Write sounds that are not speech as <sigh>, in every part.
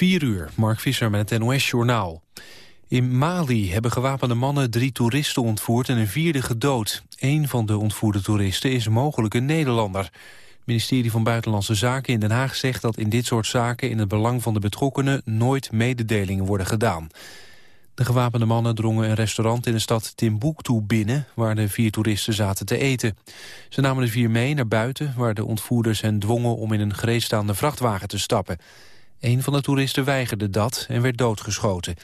4 uur, Mark Visser met het NOS-journaal. In Mali hebben gewapende mannen drie toeristen ontvoerd en een vierde gedood. Een van de ontvoerde toeristen is mogelijk een Nederlander. Het ministerie van Buitenlandse Zaken in Den Haag zegt dat in dit soort zaken... in het belang van de betrokkenen nooit mededelingen worden gedaan. De gewapende mannen drongen een restaurant in de stad Timbuktu binnen... waar de vier toeristen zaten te eten. Ze namen de vier mee naar buiten... waar de ontvoerders hen dwongen om in een gereedstaande vrachtwagen te stappen. Een van de toeristen weigerde dat en werd doodgeschoten.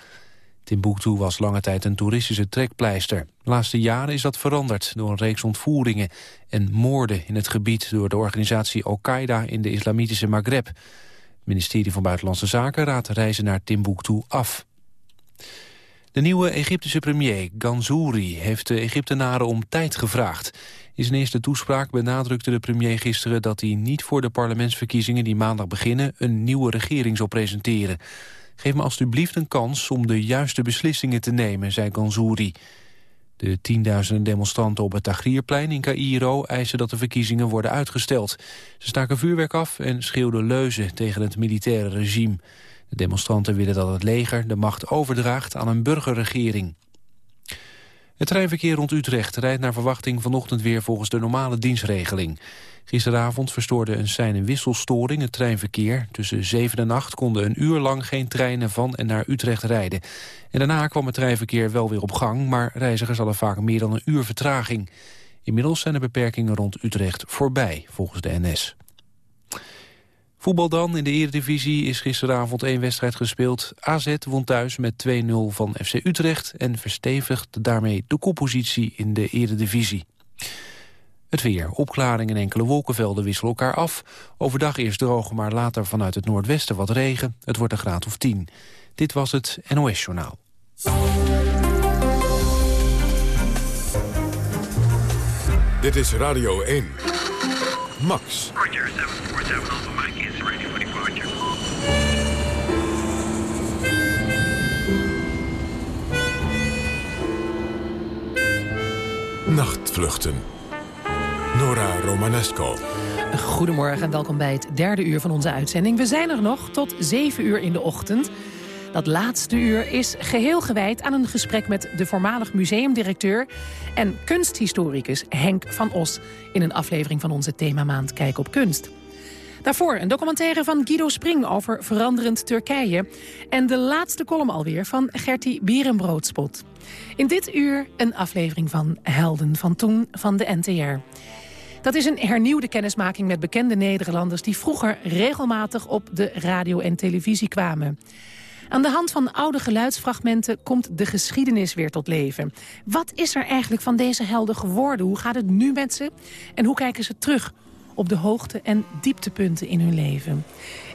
Timbuktu was lange tijd een toeristische trekpleister. De laatste jaren is dat veranderd door een reeks ontvoeringen... en moorden in het gebied door de organisatie Al-Qaeda in de islamitische Maghreb. Het ministerie van Buitenlandse Zaken raadt reizen naar Timbuktu af. De nieuwe Egyptische premier, Ganzouri, heeft de Egyptenaren om tijd gevraagd. In zijn eerste toespraak benadrukte de premier gisteren dat hij niet voor de parlementsverkiezingen die maandag beginnen een nieuwe regering zal presenteren. Geef me alstublieft een kans om de juiste beslissingen te nemen, zei Ganzouri. De tienduizenden demonstranten op het Tahrirplein in Cairo eisen dat de verkiezingen worden uitgesteld. Ze staken vuurwerk af en schreeuwden leuzen tegen het militaire regime. De demonstranten willen dat het leger de macht overdraagt aan een burgerregering. Het treinverkeer rond Utrecht rijdt naar verwachting vanochtend weer volgens de normale dienstregeling. Gisteravond verstoorde een sein- en wisselstoring het treinverkeer. Tussen 7 en 8 konden een uur lang geen treinen van en naar Utrecht rijden. En daarna kwam het treinverkeer wel weer op gang, maar reizigers hadden vaak meer dan een uur vertraging. Inmiddels zijn de beperkingen rond Utrecht voorbij, volgens de NS. Voetbal dan. In de Eredivisie is gisteravond één wedstrijd gespeeld. AZ won thuis met 2-0 van FC Utrecht... en verstevigt daarmee de koppositie in de Eredivisie. Het weer. Opklaringen en enkele wolkenvelden wisselen elkaar af. Overdag eerst droog, maar later vanuit het noordwesten wat regen. Het wordt een graad of 10. Dit was het NOS Journaal. Dit is Radio 1. Max. Roger, 747 Nachtvluchten. Nora Romanesco. Goedemorgen en welkom bij het derde uur van onze uitzending. We zijn er nog tot 7 uur in de ochtend. Dat laatste uur is geheel gewijd aan een gesprek met de voormalig museumdirecteur en kunsthistoricus Henk van Os in een aflevering van onze themamaand Kijk op Kunst. Daarvoor een documentaire van Guido Spring over veranderend Turkije. En de laatste column alweer van Gertie Bierenbroodspot. In dit uur een aflevering van Helden van Toen van de NTR. Dat is een hernieuwde kennismaking met bekende Nederlanders... die vroeger regelmatig op de radio en televisie kwamen. Aan de hand van oude geluidsfragmenten komt de geschiedenis weer tot leven. Wat is er eigenlijk van deze helden geworden? Hoe gaat het nu met ze? En hoe kijken ze terug op de hoogte- en dieptepunten in hun leven?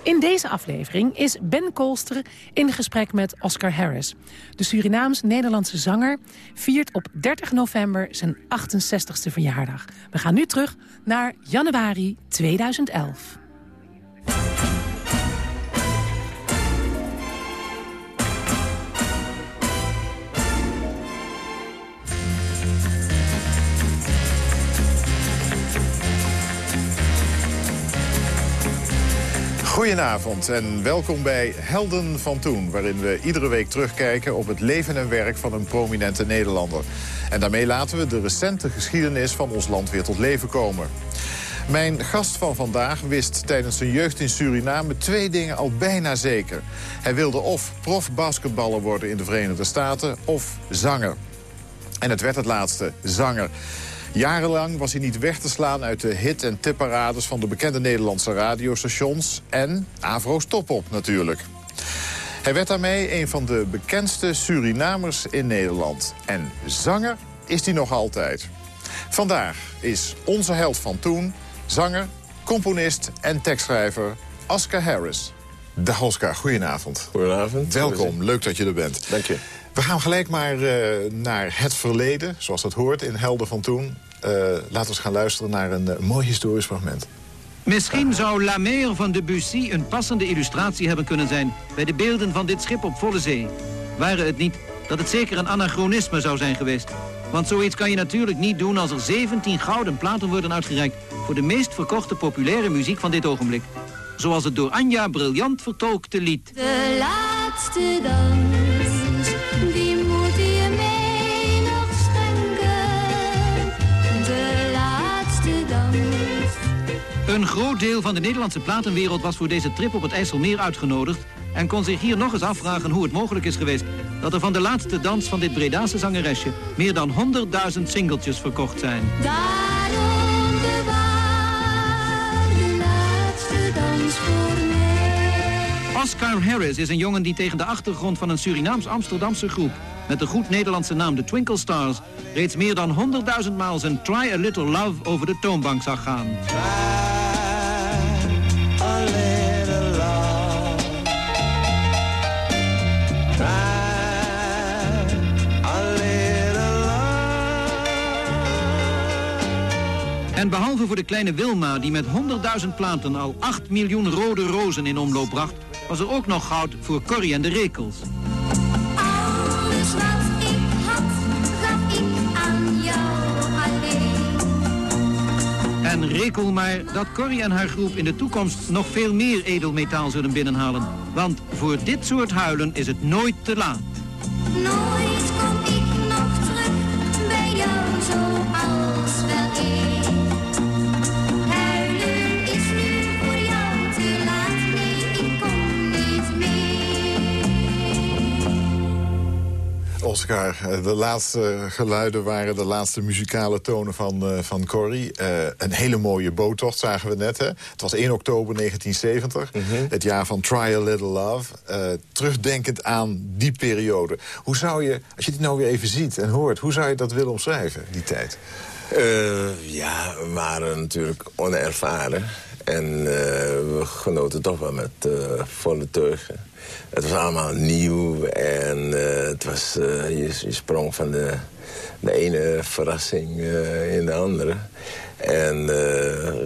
In deze aflevering is Ben Kolster in gesprek met Oscar Harris. De Surinaams-Nederlandse zanger viert op 30 november zijn 68ste verjaardag. We gaan nu terug naar januari 2011. Goedenavond en welkom bij Helden van Toen... waarin we iedere week terugkijken op het leven en werk van een prominente Nederlander. En daarmee laten we de recente geschiedenis van ons land weer tot leven komen. Mijn gast van vandaag wist tijdens zijn jeugd in Suriname twee dingen al bijna zeker. Hij wilde of profbasketballer worden in de Verenigde Staten of zanger. En het werd het laatste, zanger. Jarenlang was hij niet weg te slaan uit de hit- en tipparades... van de bekende Nederlandse radiostations en Avro's Topop natuurlijk. Hij werd daarmee een van de bekendste Surinamers in Nederland. En zanger is hij nog altijd. Vandaag is onze held van toen, zanger, componist en tekstschrijver Oscar Harris. Dag Oscar, goedenavond. Goedenavond. Welkom, leuk dat je er bent. Dank je. We gaan gelijk maar uh, naar het verleden, zoals dat hoort in Helden van Toen. Uh, laten we eens gaan luisteren naar een uh, mooi historisch fragment. Misschien zou La Mer van Debussy een passende illustratie hebben kunnen zijn... bij de beelden van dit schip op volle zee. Waren het niet dat het zeker een anachronisme zou zijn geweest. Want zoiets kan je natuurlijk niet doen als er 17 gouden platen worden uitgereikt... voor de meest verkochte populaire muziek van dit ogenblik. zoals het door Anja briljant vertolkte lied. De laatste dans, Een groot deel van de Nederlandse platenwereld was voor deze trip op het IJsselmeer uitgenodigd... en kon zich hier nog eens afvragen hoe het mogelijk is geweest... dat er van de laatste dans van dit Bredaanse zangeresje... meer dan 100.000 singeltjes verkocht zijn. Daarom bewaar de laatste dans voor mij. Oscar Harris is een jongen die tegen de achtergrond van een Surinaams-Amsterdamse groep... met de goed Nederlandse naam de Twinkle Stars... reeds meer dan 100.000 maal zijn Try a Little Love over de toonbank zag gaan. En behalve voor de kleine Wilma, die met 100.000 platen al 8 miljoen rode rozen in omloop bracht... was er ook nog goud voor Corrie en de Rekels. Alles wat ik had, gaf ik aan jou alleen. En rekel maar dat Corrie en haar groep in de toekomst nog veel meer edelmetaal zullen binnenhalen. Want voor dit soort huilen is het nooit te laat. Nooit Oscar, eh, de laatste geluiden waren de laatste muzikale tonen van, eh, van Corrie. Eh, een hele mooie boottocht zagen we net. Hè? Het was 1 oktober 1970, het jaar van Try a Little Love. Terugdenkend aan die periode. Hoe zou je, als je dit nou weer even ziet en hoort... hoe zou je dat willen omschrijven, die tijd? Ja, we waren natuurlijk onervaren. En eh, we genoten toch wel met eh, volle teugen. Het was allemaal nieuw en eh, het was, je, je sprong van de, de ene verrassing in de andere. En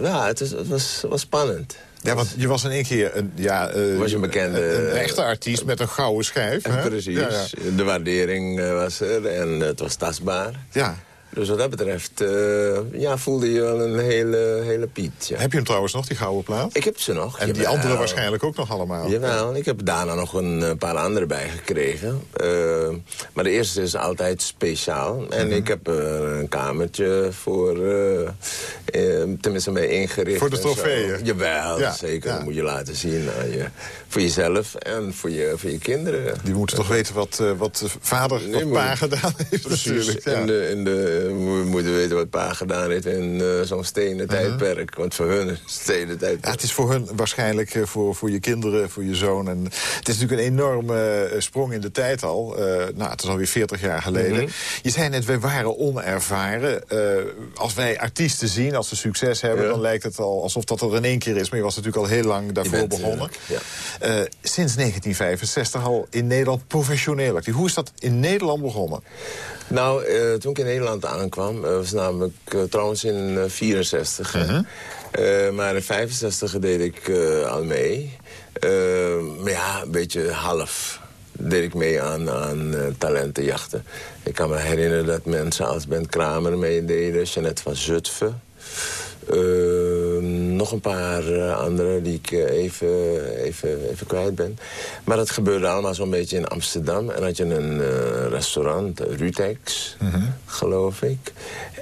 ja, het, is, het was, was spannend. Ja, want je was in één keer een, ja, Was je een bekende- een, een echte artiest met een gouden schijf. Hè? Precies, Ja, ja. de waardering was er en het was tastbaar. Ja. Dus wat dat betreft eh, ja, voelde je wel een hele, hele Piet. Ja. Heb je hem trouwens nog, die gouden plaat? Ik heb ze nog. En die andere waarschijnlijk ook nog allemaal. Jawel, ik heb daarna nog een eh, paar andere bijgekregen. Eh, maar de eerste is altijd speciaal. En Mhm. ik heb er een kamertje voor, tenminste mee ingericht. Voor de trofeeën. Jawel, Ja, zeker. ja. Dat moet je laten zien aan je, voor jezelf en voor je, voor je kinderen. Die moeten toch weten wat, wat vader, Nee, wat pa gedaan heeft Precies, natuurlijk. Ja. in de, in de, we moeten weten wat pa gedaan heeft in eh, zo'n stenen tijdperk. Want voor hun is stenen Ja, tijdperk. het is voor hun waarschijnlijk, eh, voor, voor je kinderen, voor je zoon. En het is natuurlijk een enorme eh, sprong in de tijd al. Nou, het is alweer 40 jaar geleden. Mhm. Je zei net, wij waren onervaren. Als wij artiesten zien, als ze succes hebben... Ja. dan lijkt het al alsof dat er in één keer is. Maar je was natuurlijk al heel lang daarvoor bent, begonnen. sinds 1965 al in Nederland professioneel actief. Hoe is dat in Nederland begonnen? Nou, eh, toen ik in Nederland aankwam, eh, was namelijk eh, trouwens in eh, 64. hè. Mhm. Eh, maar in 65 deed ik eh, al mee. Maar ja, een beetje half deed ik mee aan, aan talentenjachten. Ik kan me herinneren dat mensen als Ben Kramer meededen, Jeanette van Zutphen. Nog een paar eh, andere die ik eh, even, even, even kwijt ben. Maar dat gebeurde allemaal zo'n beetje in Amsterdam. En had je een eh, restaurant, Rutex, geloof ik.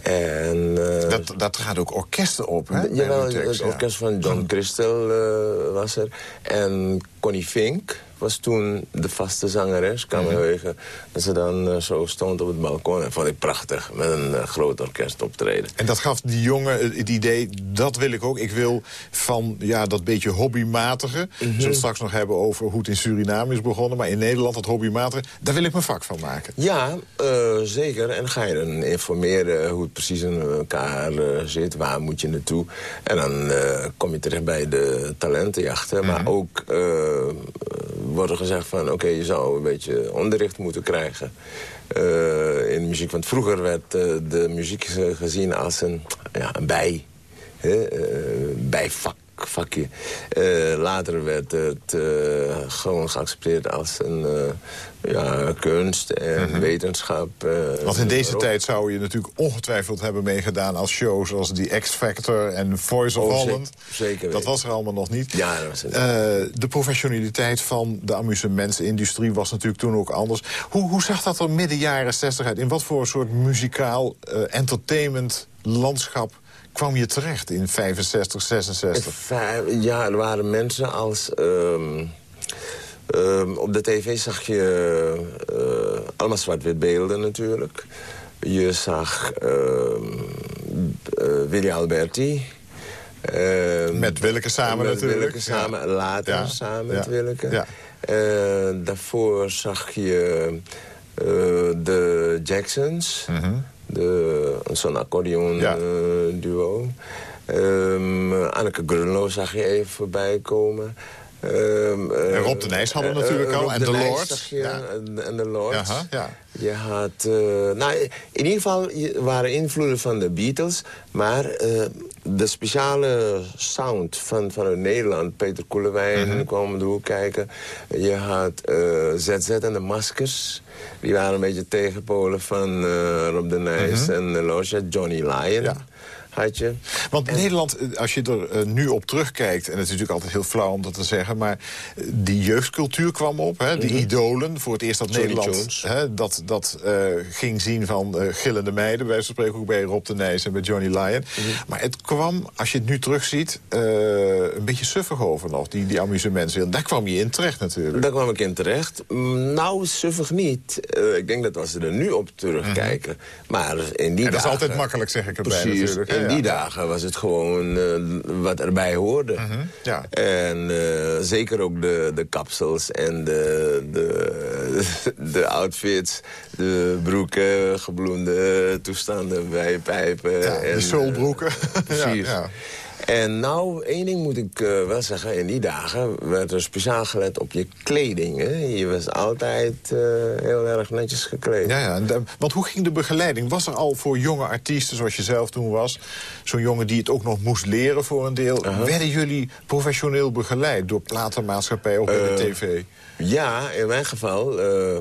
En, Dat, dat gaat ook orkesten op, hè? Jawel, Rutex, het ja. orkest van John Christel eh, was er. En Connie Fink was toen de vaste zangeres. Kan me heugen dat ze dan eh, zo stond op het balkon. En vond ik prachtig, met een eh, groot orkest optreden. En dat gaf die jongen het idee, dat wil ik ook. Ik wil van ja, dat beetje hobbymatige... Mhm. we zullen het straks nog hebben over hoe het in Suriname is begonnen... maar in Nederland, dat hobbymatige, daar wil ik mijn vak van maken. Ja, eh, zeker. En ga je dan informeren hoe het precies in elkaar zit. Waar moet je naartoe? En dan kom je terecht bij de talentenjachten. Maar ook eh, wordt er gezegd van... oké, je zou een beetje onderricht moeten krijgen eh, in muziek. Want vroeger werd eh, de muziek ge- gezien als een, ja, een bij. Hè, eh, vakje. Eh, later werd het eh, gewoon geaccepteerd als een eh, ja, kunst en wetenschap. Mhm. Want in deze tijd zou je natuurlijk ongetwijfeld hebben meegedaan... als shows als die X-Factor en Voice of Oh, Holland. zeker- Dat was er allemaal nog niet. Ja, dat was het. De professionaliteit van de amusementsindustrie was natuurlijk toen ook anders. Hoe, hoe zag dat er midden jaren 60 uit? In wat voor soort muzikaal entertainment landschap kwam je terecht in 65, 66? Vijf- Ja, er waren mensen als... ehm, ehm, op de tv zag je eh, allemaal zwart-wit beelden natuurlijk. Je zag ehm eh, Willy Alberti. Met Willeke samen met natuurlijk. Willeke samen, later Ja. samen Ja. met Willeke. Eh, daarvoor zag je de Jacksons. De, zo'n accordeon. Ja. eh, duo. Ehm, Anneke Grunlo zag je even voorbij komen. Ehm, En eh, Rob de Nijs hadden we eh, natuurlijk eh, al. En de Lords. Ja. en, de Lords. Ja. Je had... eh, nou, in ieder geval waren invloeden van de Beatles... maar eh, de speciale sound van, vanuit Nederland... Peter Koelewijn Mhm. kwam de hoek kijken. Je had eh, ZZ en de Maskers... Die waren een beetje tegenpolen van eh, Rob de Nijs en de Lords. Johnny Lyon Mhm. Ja. Want Nederland, eh, als je er eh, nu op terugkijkt... en het is natuurlijk altijd heel flauw om dat te zeggen... maar eh, die jeugdcultuur kwam op, hè, die idolen. Voor het eerst dat Mhm. Johnny Nederland Jones. hè, dat, dat ging zien van gillende meiden... van spreken ook bij Rob de Nijs en bij Johnny Lyon. Mhm. Maar het kwam, als je het nu terugziet, eh een beetje suffig over nog... die, die amusementswereld. Daar kwam je in terecht natuurlijk. Daar kwam ik in terecht. Mm, Nou, suffig niet. Ik denk dat als ze er nu op terugkijken. Maar in die Mhm. en dat is altijd makkelijk, zeg ik erbij Precies, natuurlijk. In die dagen was het gewoon eh, wat erbij hoorde. Mhm, ja. En eh, zeker ook de, de kapsels en de, de, <laughs> de outfits, de broeken, gebloemde toestanden bij pijpen. Ja, en, soulbroeken. eh, <laughs> precies. Ja, ja. En nou, één ding moet ik eh, wel zeggen. In die dagen werd er speciaal gelet op je kleding. Hè? Je was altijd eh, heel erg netjes gekleed. Ja, ja. de- want hoe ging de begeleiding? Was er al voor jonge artiesten, zoals je zelf toen was... zo'n jongen die het ook nog moest leren voor een deel... werden jullie professioneel begeleid door platenmaatschappij of bij de Eh, tv? Ja, in mijn geval. eh,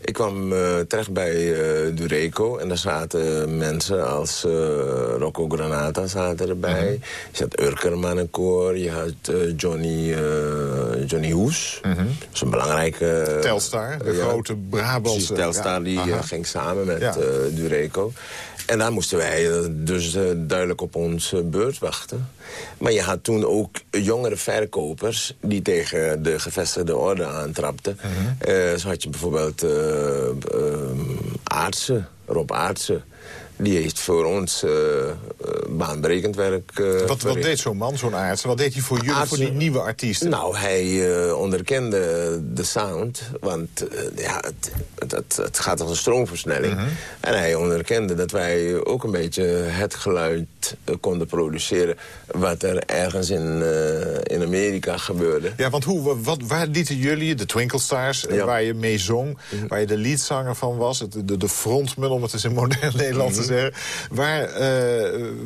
ik kwam eh, terecht bij eh, Dureco. En daar zaten mensen als eh, Rocco Granata zaten erbij. Je had Urker Mannenkoor. Je had eh, Johnny, eh, Johnny Hoes. Dat is een belangrijke... Telstar, de ja, grote Brabantse- Telstar, ja, die ging samen met Ja. eh, Dureco. En daar moesten wij eh, dus eh, duidelijk op onze beurt wachten. Maar je had toen ook jongere verkopers... die tegen de gevestigde orde aantrapten. Mhm. Eh, zo had je bijvoorbeeld eh ehm, Aartsen, Rob Aartsen. Die heeft voor ons eh, eh, baanbrekend werk eh, Wat, wat deed zo'n man, zo'n arts? Wat deed hij voor jullie, voor die nieuwe artiesten? Nou, hij onderkende de sound. Want ja, het, het, het, het gaat als een stroomversnelling. Mhm. En hij onderkende dat wij ook een beetje het geluid eh, konden produceren... wat er ergens in, eh, in Amerika gebeurde. Ja, want hoe, wat, waar lieten jullie, de Twinkle Stars, eh, Ja. waar je mee zong... waar je de leadzanger van was, het- de, de frontman, om het eens in modern <laughs> Nederland te zeggen... Waar,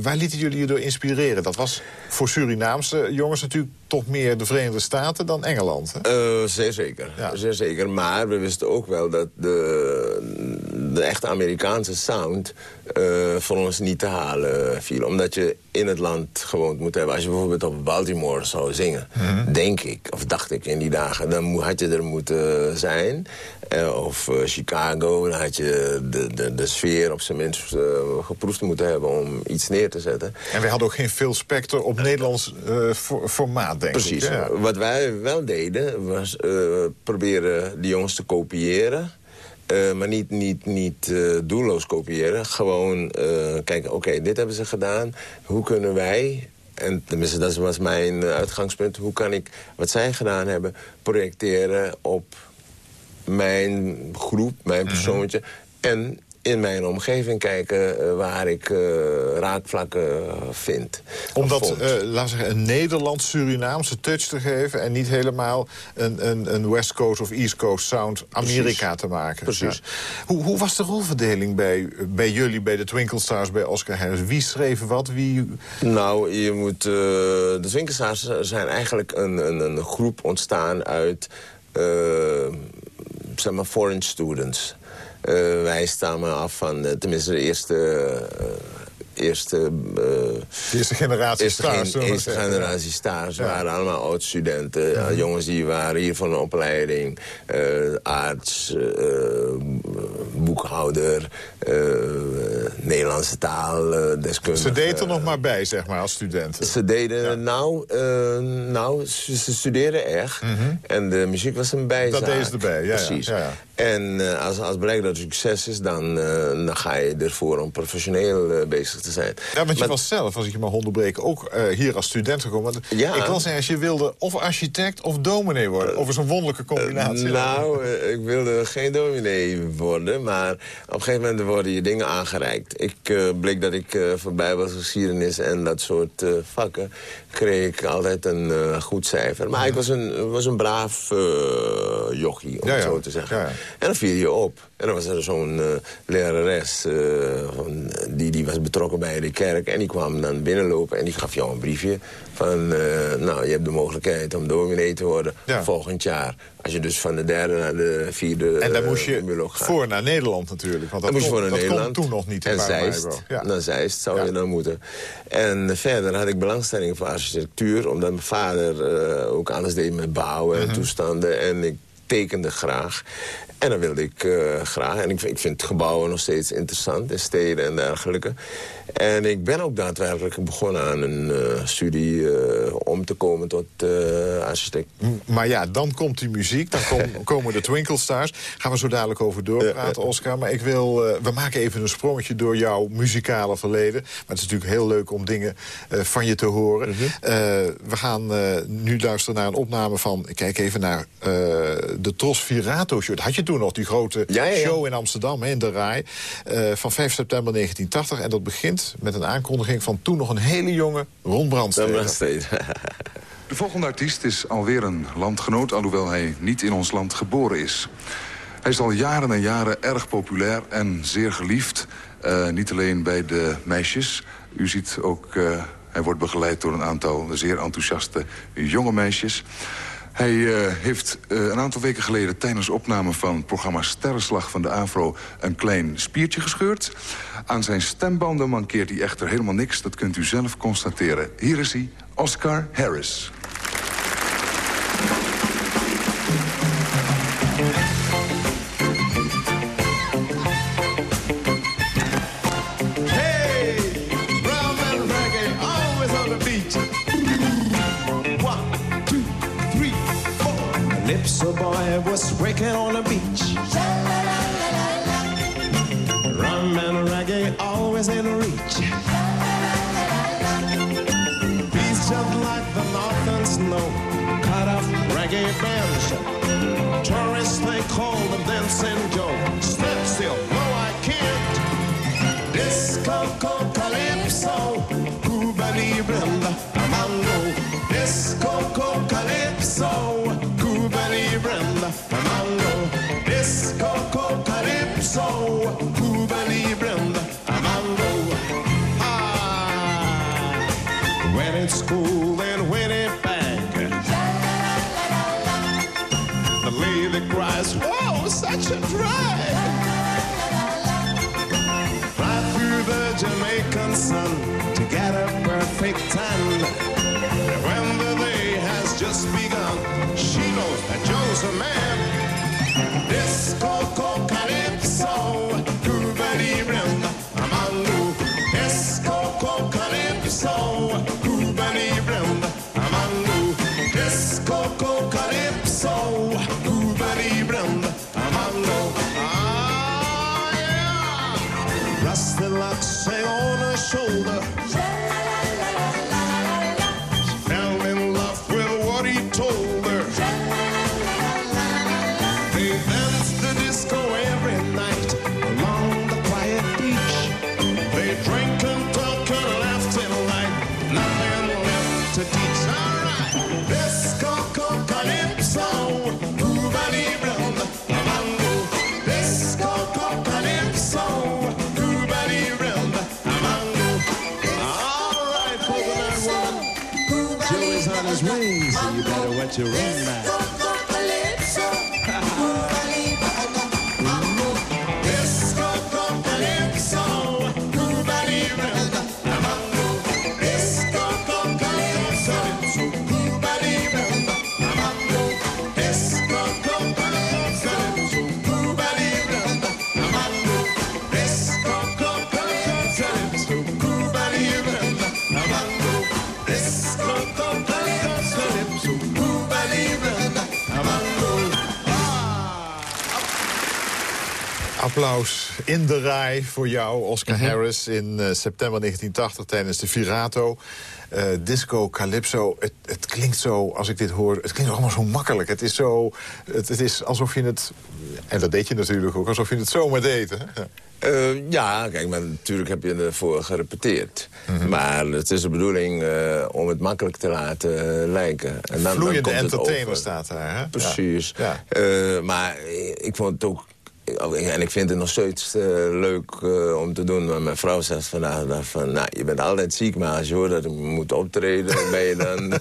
waar lieten jullie je door inspireren? Dat was voor Surinaamse jongens natuurlijk toch meer de Verenigde Staten dan Engeland. Hè? Zeer zeker. Ja. zeer zeker. Maar we wisten ook wel dat de, de echte Amerikaanse sound eh, voor ons niet te halen viel. Omdat je in het land gewoond moet hebben. Als je bijvoorbeeld op Baltimore zou zingen, denk ik, of dacht ik in die dagen... dan had je er moeten zijn. Eh, of eh, Chicago, dan had je de, de, de sfeer op zijn minst eh, geproefd moeten hebben... om iets neer te zetten. En wij hadden ook geen Phil Spector op Nederlands for- formaat, denk Precies. ik. Ja. Wat wij wel deden, was proberen die jongens te kopiëren. Eh, maar niet, niet, niet eh, doelloos kopiëren. Gewoon eh, kijken, oké, dit hebben ze gedaan. Hoe kunnen wij, en tenminste dat was mijn uitgangspunt... hoe kan ik wat zij gedaan hebben projecteren op mijn groep, mijn Mhm. persoontje... en in mijn omgeving kijken eh, waar ik eh, raakvlakken vind. Om dat, eh, laten zeggen, een Nederlands-Surinaamse touch te geven... en niet helemaal een, een, een West Coast of East Coast sound Amerika te maken. Precies. Ja. Hoe, hoe was de rolverdeling bij, bij jullie, bij de Twinkle Stars, bij Oscar Harris? Wie schreef wat? Wie... Nou, je moet... eh, de Zwinkersaars zijn eigenlijk een, een, een groep ontstaan uit... eh, zeg maar, foreign students. Eh, wij stammen af van, eh, tenminste de eerste... eh, eerste eerste generatie Eerste, stars. gen- eerste generatie stars Ja. waren allemaal oud-studenten. Ja, jongens die waren hier van een opleiding. arts, boekhouder, Nederlandse taal, eh, deskundige. Ze deed er nog maar bij, zeg maar, als studenten. Ze deden, nou, eh, nou ze, ze studeerden echt. En de muziek was een bijzaak. Mhm. Dat deden ze erbij, ja, Precies. ja, ja. En eh, als, als blijkt dat het succes is, dan, eh, dan ga je ervoor om professioneel eh, bezig te zijn. Ja, want je Maar- was zelf, als ik je mag onderbreken, ook eh, hier als student gekomen. Ja. Ik las ergens, je wilde of architect of dominee worden. Of is een wonderlijke combinatie. Nou, eh, ik wilde geen dominee worden, maar op een gegeven moment worden je dingen aangereikt. Ik eh, bleek dat ik eh voor bijbelsgeschiedenis en dat soort eh, vakken kreeg ik altijd een goed cijfer. Maar ik was een, was een braaf jochie, om Ja, het zo te zeggen. En dan viel je op. En dan was er zo'n lerares, van, die, die was betrokken bij de kerk. En die kwam dan binnenlopen en die gaf jou een briefje. Van, eh, nou, je hebt de mogelijkheid om dominee te worden Ja. volgend jaar. Als je dus van de derde naar de vierde En eh, moest je gaat. voor naar Nederland natuurlijk. Want dat, Dan moest kon, voor naar dat Nederland. toen nog niet. En. Zeist. Ja. Naar Zeist zou Ja. je dan moeten. En verder had ik belangstelling voor architectuur. Omdat mijn vader eh, ook alles deed met bouwen Mhm. en toestanden. En ik tekende graag. En dan wilde ik eh, graag. En ik, vind- ik vind gebouwen nog steeds interessant. En steden en dergelijke. En ik ben ook daadwerkelijk begonnen aan een eh, studie... eh, om te komen tot architect. Maar ja, dan komt die muziek, dan kom- <laughs> komen de Twinkle Stars. Gaan we zo dadelijk over doorpraten, Oscar. Maar ik wil, we maken even een sprongetje door jouw muzikale verleden. Maar het is natuurlijk heel leuk om dingen van je te horen. Mhm. We gaan nu luisteren naar een opname van... Ik kijk even naar de Tros Virato Show. Had je toen nog, die grote Ja, ja, ja. show in Amsterdam, hè, in de RAI. eh, van 5 september 1980. En dat begint met een aankondiging van toen nog een hele jonge Ron Brandstede. De volgende artiest is alweer een landgenoot, alhoewel hij niet in ons land geboren is. Hij is al jaren en jaren erg populair en zeer geliefd. Eh, niet alleen bij de meisjes. U ziet ook, eh, hij wordt begeleid door een aantal zeer enthousiaste jonge meisjes. Hij eh, heeft eh, een aantal weken geleden tijdens opname van het programma Sterrenslag van de AVRO een klein spiertje gescheurd. Aan zijn stembanden mankeert hij echter helemaal niks, dat kunt u zelf constateren. Hier is hij, Oscar Harris. on a beat. Man. Disco, co, calypso, To run. own man. Applaus in de rij voor jou, Oscar Harris, in eh, september 1980 tijdens de Virato. Eh, disco, calypso, het, het klinkt zo, als ik dit hoor, het klinkt allemaal zo makkelijk. Het is zo, het, het is alsof je het, en dat deed je natuurlijk ook, alsof je het zomaar deed. Hè? Eh, ja, kijk, maar natuurlijk heb je ervoor gerepeteerd. Maar het is de bedoeling eh, om het makkelijk te laten lijken. En dan, dan Vloeiende komt het entertainer staat daar. Hè? Precies. Ja. Eh, maar ik vond het ook... En ik vind het nog steeds eh, leuk eh, om te doen. Maar mijn vrouw zegt vandaag dag van... Nou, je bent altijd ziek, maar als je hoort dat je moet optreden... ben je dan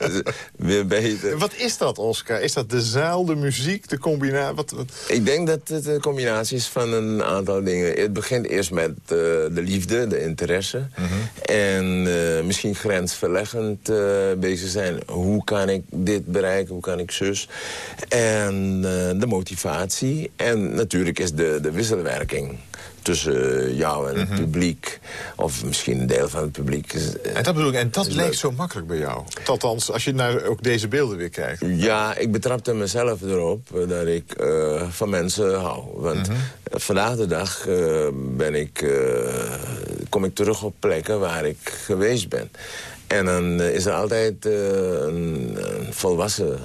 <laughs> weer beter. Wat is dat, Oscar? Is dat de zaal, de muziek, de combinatie? Wat, wat? Ik denk dat het een combinatie is van een aantal dingen. Het begint eerst met eh, de liefde, de interesse. En eh, misschien grensverleggend bezig zijn. Hoe kan ik dit bereiken? Hoe kan ik zus? En de motivatie. En natuurlijk is de, de wisselwerking tussen jou en het publiek. Of misschien een deel van het publiek. Is, eh, En dat bedoel ik, en dat leuk. zo makkelijk bij jou. Althans, als je naar ook deze beelden weer kijkt. Ja, ik betrapte mezelf erop eh, dat ik eh, van mensen hou. Want Mhm. eh, vandaag de dag eh, ben ik, eh, kom ik terug op plekken waar ik geweest ben. En dan eh, is er altijd eh, een, een volwassen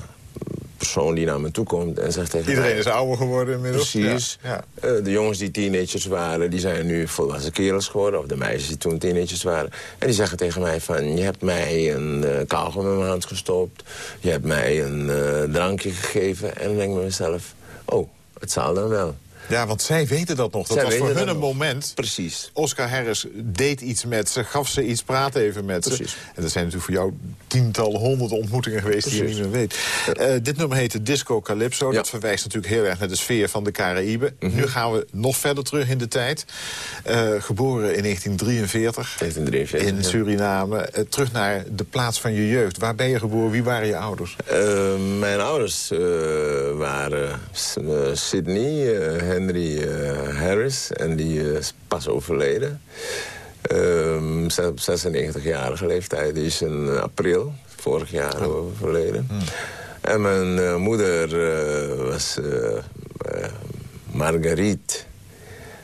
persoon die naar me toe komt en zegt tegen Iedereen mij- is ouder geworden inmiddels. Precies. Ja, Eh, de jongens die teenagers waren, die zijn nu volwassen kerels geworden. Of de meisjes die toen teenagers waren. En die zeggen tegen mij van, je hebt mij een uh, kauwgom in mijn hand gestopt. Je hebt mij een eh, drankje gegeven. En dan denk ik bij mezelf, oh, het zal dan wel. Ja, want zij weten dat nog. Dat Zij was voor hun een moment. Precies. Oscar Harris deed iets met ze, gaf ze iets, praat even met Precies. ze. En dat zijn natuurlijk voor jou tientallen, honderden ontmoetingen geweest die je niet meer weet. Eh, dit nummer heette Disco Calypso. Ja. Mhm. Dat verwijst natuurlijk heel erg naar de sfeer van de Caraïbe. Nu gaan we nog verder terug in de tijd. Eh, geboren in 1943 1943. in ja. Suriname. Eh, terug naar de plaats van je jeugd. Waar ben je geboren? Wie waren je ouders? Mijn ouders waren Sydney, Henry eh, Harris. En die is pas overleden. Ehm, ze- op 96-jarige leeftijd. Die is in april vorig jaar overleden. En mijn eh, moeder eh, was eh, eh, Marguerite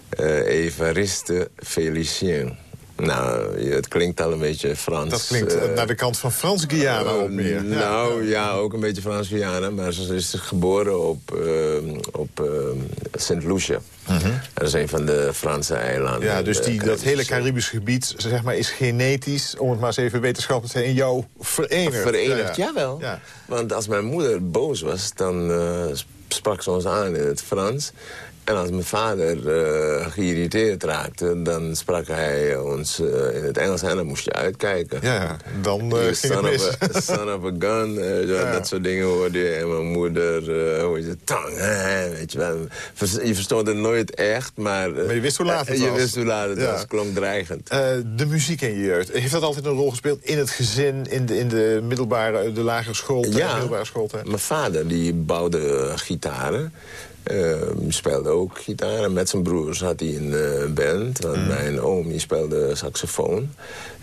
eh, Evariste Felicien. Nou, het klinkt al een beetje Frans. Dat klinkt eh, eh, naar de kant van Frans-Guyana op meer. Nou ja, ook een beetje Frans-Guyana. Maar ze is geboren op, eh, op eh, St. Lucia. Dat is een van de Franse eilanden. Mhm. Ja, dus die, Eh, dat hele dus, eh, Caribisch gebied zeg maar, is genetisch, om het maar eens even wetenschappelijk te zeggen, in jou verenigd. Verenigd, Ja, ja. jawel. Ja. Want als mijn moeder boos was, dan eh, sprak ze ons aan in het Frans. En als mijn vader eh, geïrriteerd raakte, dan sprak hij ons eh, in het Engels. En dan moest je uitkijken. Ja, dan You ging het son, mis. of a, son of a gun, Ja. dat soort dingen hoorde je. En mijn moeder, hoorde je tang, hè, weet je wel. Je verstond het nooit echt, maar... Maar je wist hoe laat het je was. wist hoe laat het Ja. was, klonk dreigend. De muziek in je jeugd, heeft dat altijd een rol gespeeld in het gezin, in de, in de middelbare, de lagere school, Ja. middelbare schooltijd? Mijn vader die bouwde gitaren. Die speelde ook gitaar. En met zijn broers had hij een eh, band. Want Mm. mijn oom die speelde saxofoon.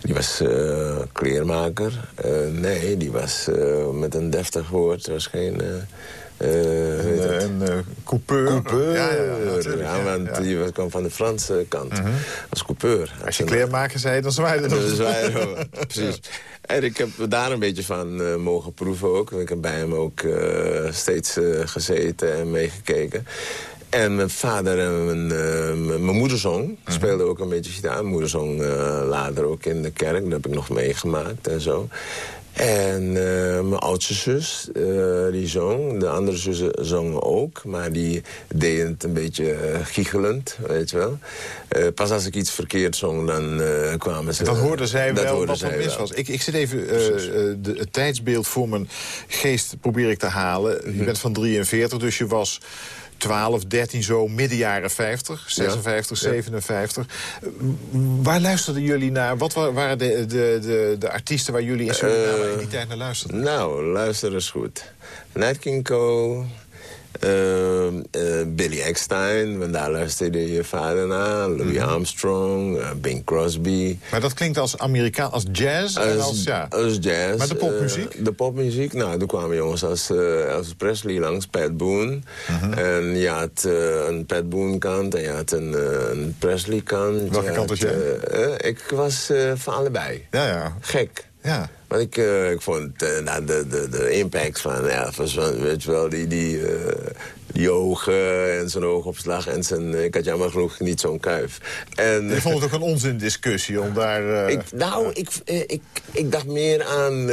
Die was eh, kleermaker. Eh, nee, die was met een deftig woord. Was geen... Een, een coupeur. Coupeur. Ja, ja, want ja. Mhm. die was- kwam van de Franse kant. Als coupeur. Als je kleermaker zei, dan zwaaide <laughs> Dat het. waar, hoor. <laughs> precies. En ik heb daar een beetje van eh, mogen proeven ook. Ik heb bij hem ook eh, steeds eh, gezeten en meegekeken. En mijn vader en mijn, mijn mijn moeder zong. Speelde ook een beetje gitaar. Mijn moeder zong later ook in de kerk. Dat heb ik nog meegemaakt en zo. En eh, mijn oudste zus, eh, die zong. De andere zussen zongen ook. Maar die deden het een beetje eh, giechelend, weet je wel. Pas als ik iets verkeerd zong, dan kwamen ze... Dat hoorden zij dat wel hoorden wat er mis wel. was. Ik, ik zit even de, het tijdsbeeld voor mijn geest probeer ik te halen. Mhm. Je bent van 43, dus je was 12, 13 zo, midden jaren 50, 56, 57. Eh, Waar luisterden jullie naar? Wat wa- waren de, de, de, de artiesten waar jullie in Eh, in die tijd naar luisterden? Nou, luister eens goed. Nat King Cole, ehm, eh, Billy Eckstein, want daar luisterde je vader naar. Louis Mhm. Armstrong, eh, Bing Crosby. Maar dat klinkt als Amerikaan, als jazz en als, ja. als jazz. Maar de popmuziek? eh, de popmuziek, nou, er kwamen jongens als Elvis Presley langs, Pat Boone. Mhm. En je had een Pat Boone kant en je had een, een Presley kant. Welke Je kant was jij? ik was van allebei. Ja, ja. Gek. ja. Want ik, eh, ik vond eh, nou, de, de, de impact van Elvis, van, weet je wel, die, die, eh, die ogen en zijn oogopslag. En zijn, ik had jammer genoeg niet zo'n kuif. En, Ik vond het ook een onzindiscussie om daar... ik, nou, ik, ik, ik dacht meer aan...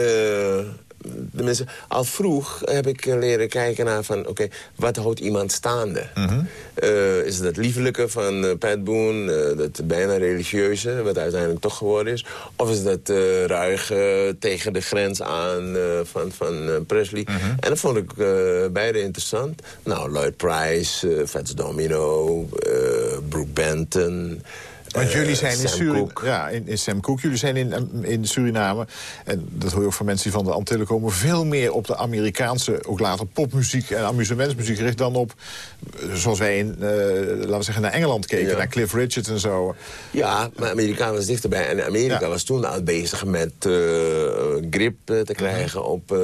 eh, tenminste, al vroeg heb ik leren kijken naar van... oké, wat houdt iemand staande? Mhm. Eh, is het het liefelijke van eh, Pat Boone, eh, dat bijna religieuze... wat uiteindelijk toch geworden is? Of is dat ruige, tegen de grens aan van, van Presley? Mhm. En dat vond ik beide interessant. Nou, Lloyd Price, Fats Domino, Brooke Benton... Want eh, jullie zijn in Sam Suriname. Cooke. Ja, in, in Sam Cooke. Jullie zijn in, in Suriname. En dat hoor je ook van mensen die van de Antillen komen. Veel meer op de Amerikaanse, ook later popmuziek en amusementsmuziek gericht dan op. eh, Zoals wij in, eh, laten we zeggen, naar Engeland keken. Ja. Naar Cliff Richard en zo. Ja, maar Amerika was dichterbij. En Amerika Ja. was toen al bezig met eh, grip eh, te krijgen op eh,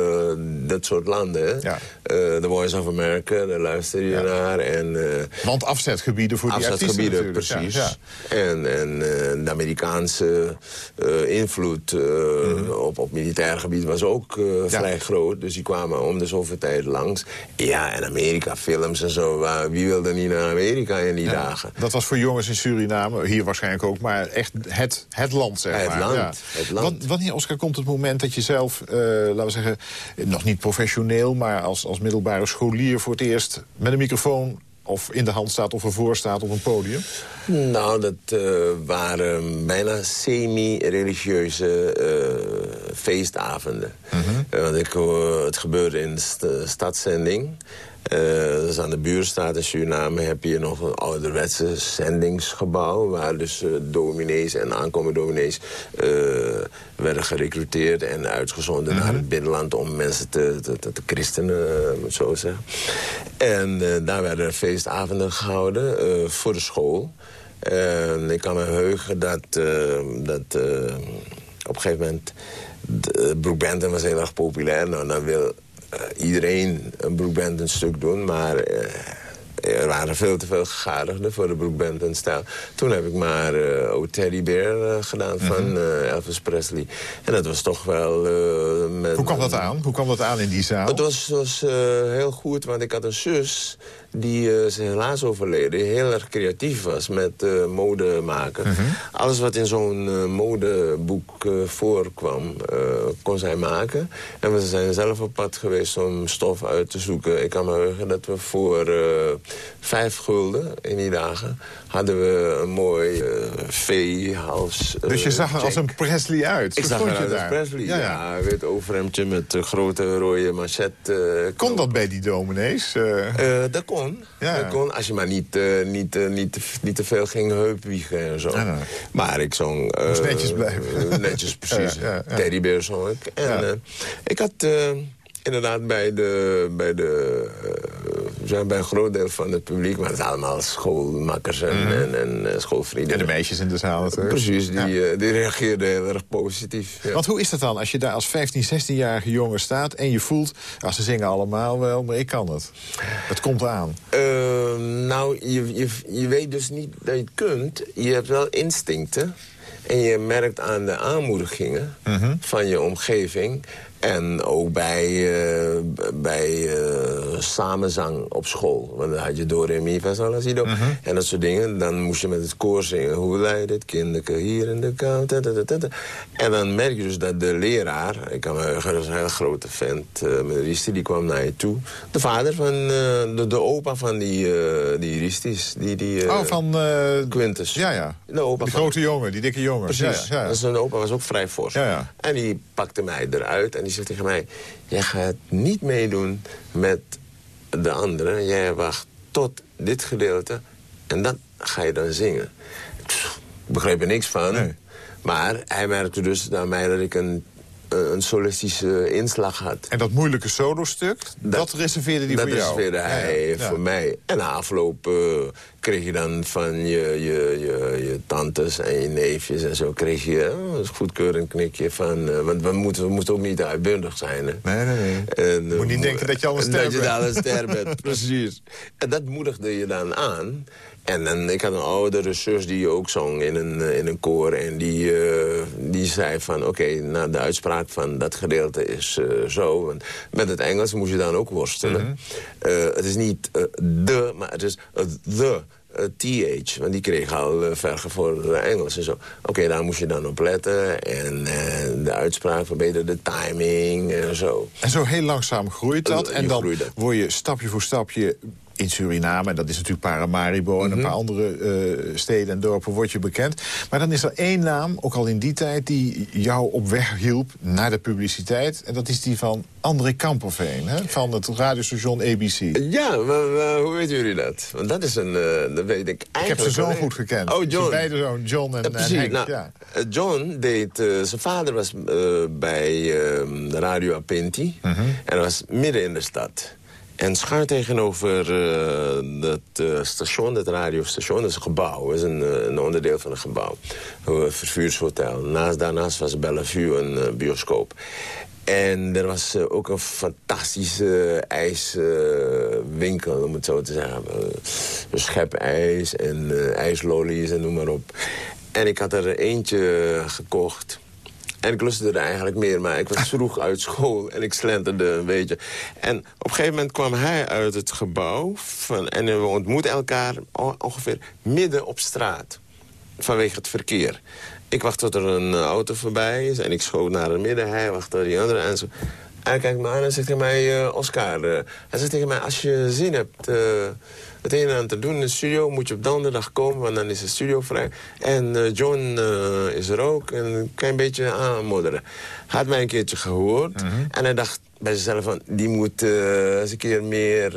dat soort landen. Ja. Eh, The Voice of America, daar luisterde je Ja. naar. En, eh, Want afzetgebieden voor die artiesten afzetgebieden, precies. Ja, ja. En, en eh, de Amerikaanse eh, invloed eh, op, op militair gebied was ook Mhm. Ja. vrij groot. Dus die kwamen om de zoveel tijd langs. Ja, en Amerika, films en zo. wie wilde niet naar Amerika in die Ja. dagen? Dat was voor jongens in Suriname, hier waarschijnlijk ook, maar echt het, het land, zeg Het maar. land, Ja. het land. Wan- wanneer, Oscar, komt het moment dat je zelf, laten we zeggen, nog niet professioneel, maar als, als middelbare scholier voor het eerst met een microfoon of in de hand staat of ervoor staat op een podium? Nou, dat eh, waren bijna semi-religieuze eh, feestavonden. Eh, want ik, het gebeurde in de st- stadszending. Eh, dus aan de buurstraat in Suriname heb je nog een ouderwetse zendingsgebouw... waar dus eh, dominees en aankomende dominees eh, werden gerecruiteerd... en uitgezonden naar het binnenland om mensen te, te, te, te christenen, moet ik zo zeggen. En daar werden feestavonden gehouden eh, voor de school... En ik kan me heugen dat, dat op een gegeven moment... de- Brooke Benton was heel erg populair. Nou, dan wil iedereen een Brooke Benton stuk doen, maar... er waren veel te veel gegadigden voor de Brooke Benton-stijl. Toen heb ik maar O Teddy Bear eh, gedaan van eh, Elvis Presley. En dat was toch wel... met Hoe kwam dat aan? Hoe kwam dat aan in die zaal? het was, was heel goed, want ik had een zus die uh, is helaas overleden. Die heel erg creatief was met uh, mode maken. Mhm. Alles wat in zo'n uh, modeboek voorkwam, kon zij maken. En we zijn zelf op pad geweest om stof uit te zoeken. Ik kan me herinneren dat we voor vijf gulden in die dagen... hadden we een mooi V-hals. dus je zag er als een Presley uit? Ik zag er als een Presley, ja. ja. ja wit overhemdje met grote rode machet. kon dat bij die dominees? dat kon. Ja. Dat kon, als je maar niet, niet, niet, te, niet te veel ging heupwiegen en zo. Ja. Maar ik zong... Moest netjes blijven. netjes, <laughs> precies. Teddybeer zong ik. En ik had inderdaad bij, de, bij, de, uh, bij een groot deel van het publiek... maar het zijn allemaal schoolmakkers en, mm. en, en uh, schoolvrienden. En de meisjes in de zaal natuurlijk. Precies, die, ja. uh, die reageerden heel erg positief. Ja. Want hoe is dat dan als je daar als 15, 16-jarige jongen staat... en je voelt, ja, ze zingen allemaal wel, maar ik kan het. Het komt aan. nou, je, je, je weet dus niet dat je het kunt. Je hebt wel instincten... En je merkt aan de aanmoedigingen -hmm. van je omgeving. En ook bij, eh, bij eh, samenzang op school. Want dan had je door en mi, la, si, do. En dat soort dingen. Dan moest je met het koor zingen. Hoe leidt het kinderke hier in de ta. En dan merk je dus dat de leraar... Ik kan me heugen, een hele grote vent. Uh, Risti, die kwam naar je toe. De vader van... de, de opa van die, die Ristis. Die, die, oh, van... Quintus. ja, ja. De opa Die van- grote jongen, die dikke jongen. Precies. Ja, ja, ja. Dus zijn opa was ook vrij fors. Ja, ja. En die pakte mij eruit en die zegt tegen mij... jij gaat niet meedoen met de anderen. Jij wacht tot dit gedeelte en dat ga je dan zingen. Pff, Ik begreep er niks van. Nee. Maar hij merkte dus aan mij dat ik een, een solistische inslag had. En dat moeilijke solostuk, dat, reserveerde hij dat voor jou? reserveerde hij Ja, ja. voor mij. En na afloop eh, kreeg je dan van je, je, je, je tantes en je neefjes en zo... kreeg je oh, een goedkeurend knikje van... eh, want we moeten, we moeten ook niet uitbundig zijn, hè. Nee, nee, nee. En, eh, Moet niet denken dat je al een <laughs> ster Dat je al een ster bent, <laughs> precies. En dat moedigde je dan aan. En dan, ik had een oudere zus die ook zong in een, eh, in een koor. En die, eh, die zei van, oké, nou, de uitspraak van dat gedeelte is eh, zo. Want met het Engels moest je dan ook worstelen. Mhm. Het is niet de, maar het is the. eh, TH, want die kreeg al uh, eh, Engels en zo. Oké, daar moest je dan op letten. En de uitspraak verbeterde de timing en zo. En zo heel langzaam groeit dat. En dan dat. word je stapje voor stapje in Suriname... en dat is natuurlijk Paramaribo en een Mhm. paar andere eh, steden en dorpen... word je bekend. Maar dan is er één naam, ook al in die tijd... die jou op weg hielp naar de publiciteit. En dat is die van André Kamperveen, hè? van het radiostation ABC. Ja, maar, maar hoe weten jullie dat? Want dat is een, eh, dat weet ik Ik heb eigenlijk zoon alleen. goed gekend. Oh, Zijn John. beide zoon, John en, Ja, en precies. Henk. Nou, ja. eh, John deed... zijn vader was bij eh, de Radio Apinti. Mhm. En dat was midden in de stad. En schuin tegenover eh dat eh, station, dat radiostation, dat is een gebouw. Is een, eh, een onderdeel van een gebouw. Een vervuurshotel. Naast, daarnaast was Bellevue een bioscoop. En er was ook een fantastische ijswinkel, om het zo te zeggen. Uh, schepijs en ijslollies en noem maar op. En ik had er eentje gekocht. En ik lustte er eigenlijk meer, maar ik was <laughs> vroeg uit school en ik slenterde een beetje. En op een gegeven moment kwam hij uit het gebouw van, en we ontmoetten elkaar ongeveer midden op straat. Vanwege het verkeer. Ik wacht tot er een auto voorbij is en ik schoot naar het midden. Hij wacht tot die andere en zo. Hij kijkt me aan en zegt tegen mij, eh, Oscar... eh, hij zegt tegen mij, als je zin hebt eh, het een en ander te doen in de studio... moet je op donderdag komen, want dan is de studio vrij. En John is er ook en kan een beetje aanmodderen. Hij had mij een keertje gehoord en hij dacht bij zichzelf van... die moet eens een keer meer...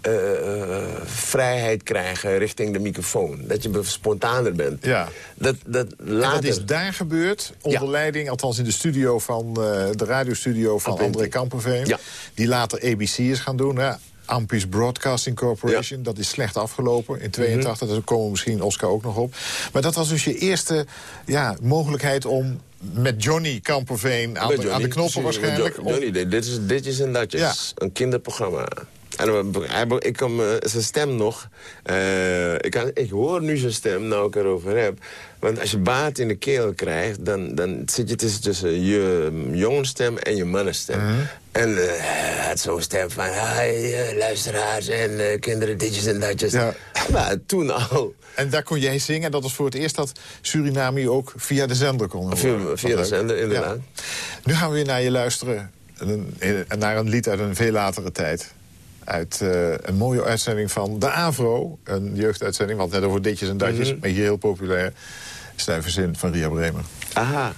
eh, eh, vrijheid krijgen richting de microfoon. Dat je spontaner bent. Ja. Dat, dat En later... dat is daar gebeurd, onder Ja. leiding, althans in de studio van eh, de radiostudio van. André Kamperveen. Ja. Die later ABC is gaan doen. Hè. Ampis Broadcasting Corporation, dat is slecht afgelopen in 82. Mhm. Daar komen misschien Oscar ook nog op. Maar dat was dus je eerste ja, mogelijkheid om met Johnny Kamperveen aan, de, aan de knoppen waarschijnlijk... Johnny, deed ditjes, ditjes en datjes. Ja. Een kinderprogramma. En ik kan zijn stem nog... eh, ik, kan, ik hoor nu zijn stem, nou ik erover heb. Want als je baat in de keel krijgt... dan, dan zit je tussen, tussen je jongensstem en je mannenstem. Mhm. En eh, hij had zo'n stem van... Hi, eh, luisteraars en kinderen, ditjes en datjes. Ja. <laughs> Maar toen al... En daar kon jij zingen. En dat was voor het eerst dat Suriname ook via de zender kon horen. Via- via de zender, inderdaad. Nu gaan we weer naar je luisteren. Naar een lied uit een veel latere tijd. Uit eh, een mooie uitzending van de AVRO. Een jeugduitzending. Het net over ditjes en datjes. Mhm. Maar hier heel populair. Stuiverzin van Ria Bremer. Aha.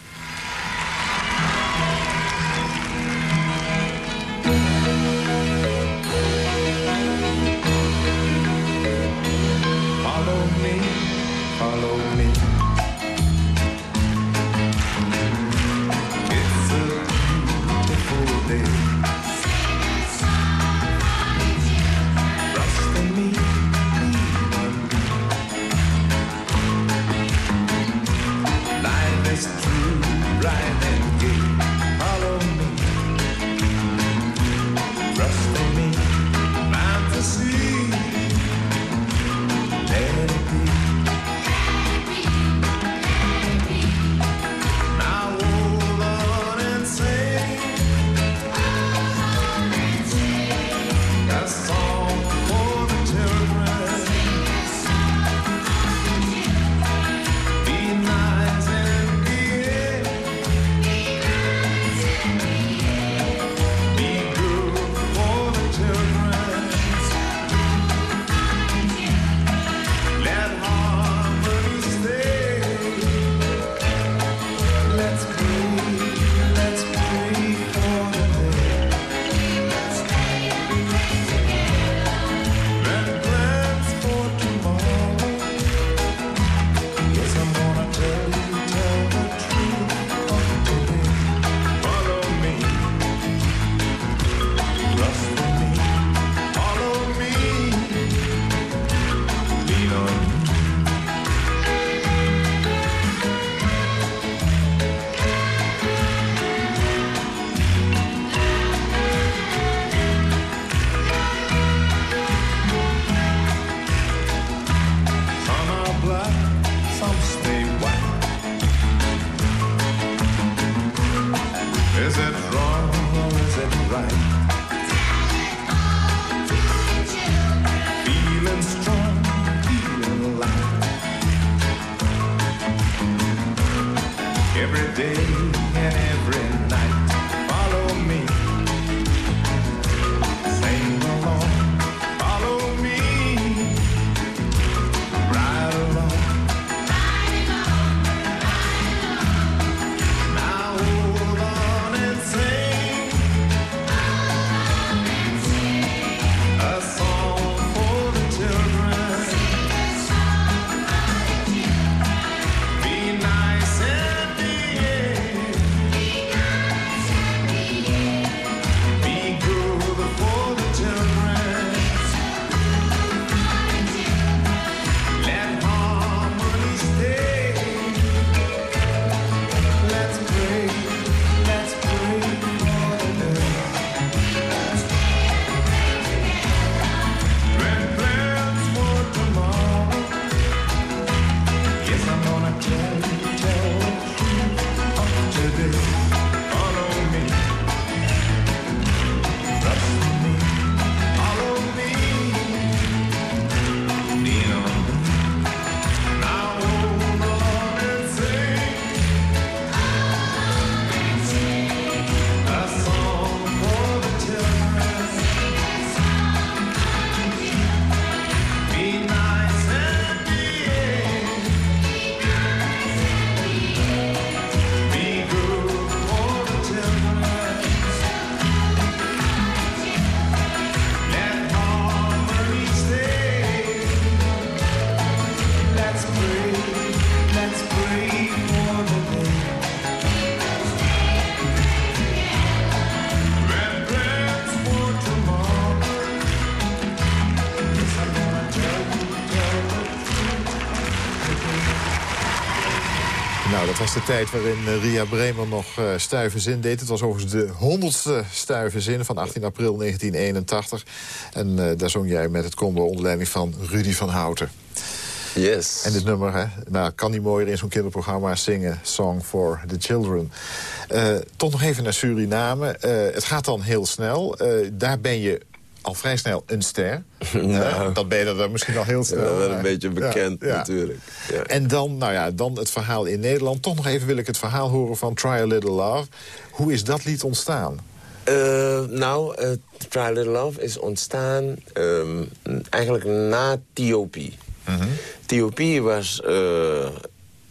day and every night. Nou, dat was de tijd waarin eh, Ria Bremer nog uh, Stuiven deed. Het was overigens de honderdste Stuiven van 18 april 1981. En uh, daar zong jij met het combo onder leiding van Rudy van Houten. Yes. En dit nummer, hè, nou, kan niet mooier in zo'n kinderprogramma zingen. Song for the Children. Uh, toch nog even naar Suriname. Uh, het gaat dan heel snel. Daar ben je al vrij snel een ster. <laughs> Nou. dat ben je dan misschien al heel snel. Ja, wel een beetje bekend Ja, ja. natuurlijk. Ja. En dan, nou ja, dan het verhaal in Nederland. Toch nog even wil ik het verhaal horen van Try a Little Love. Hoe is dat lied ontstaan? Eh, nou, eh, Try a Little Love is ontstaan ehm, eigenlijk na TOP. TOP was eh,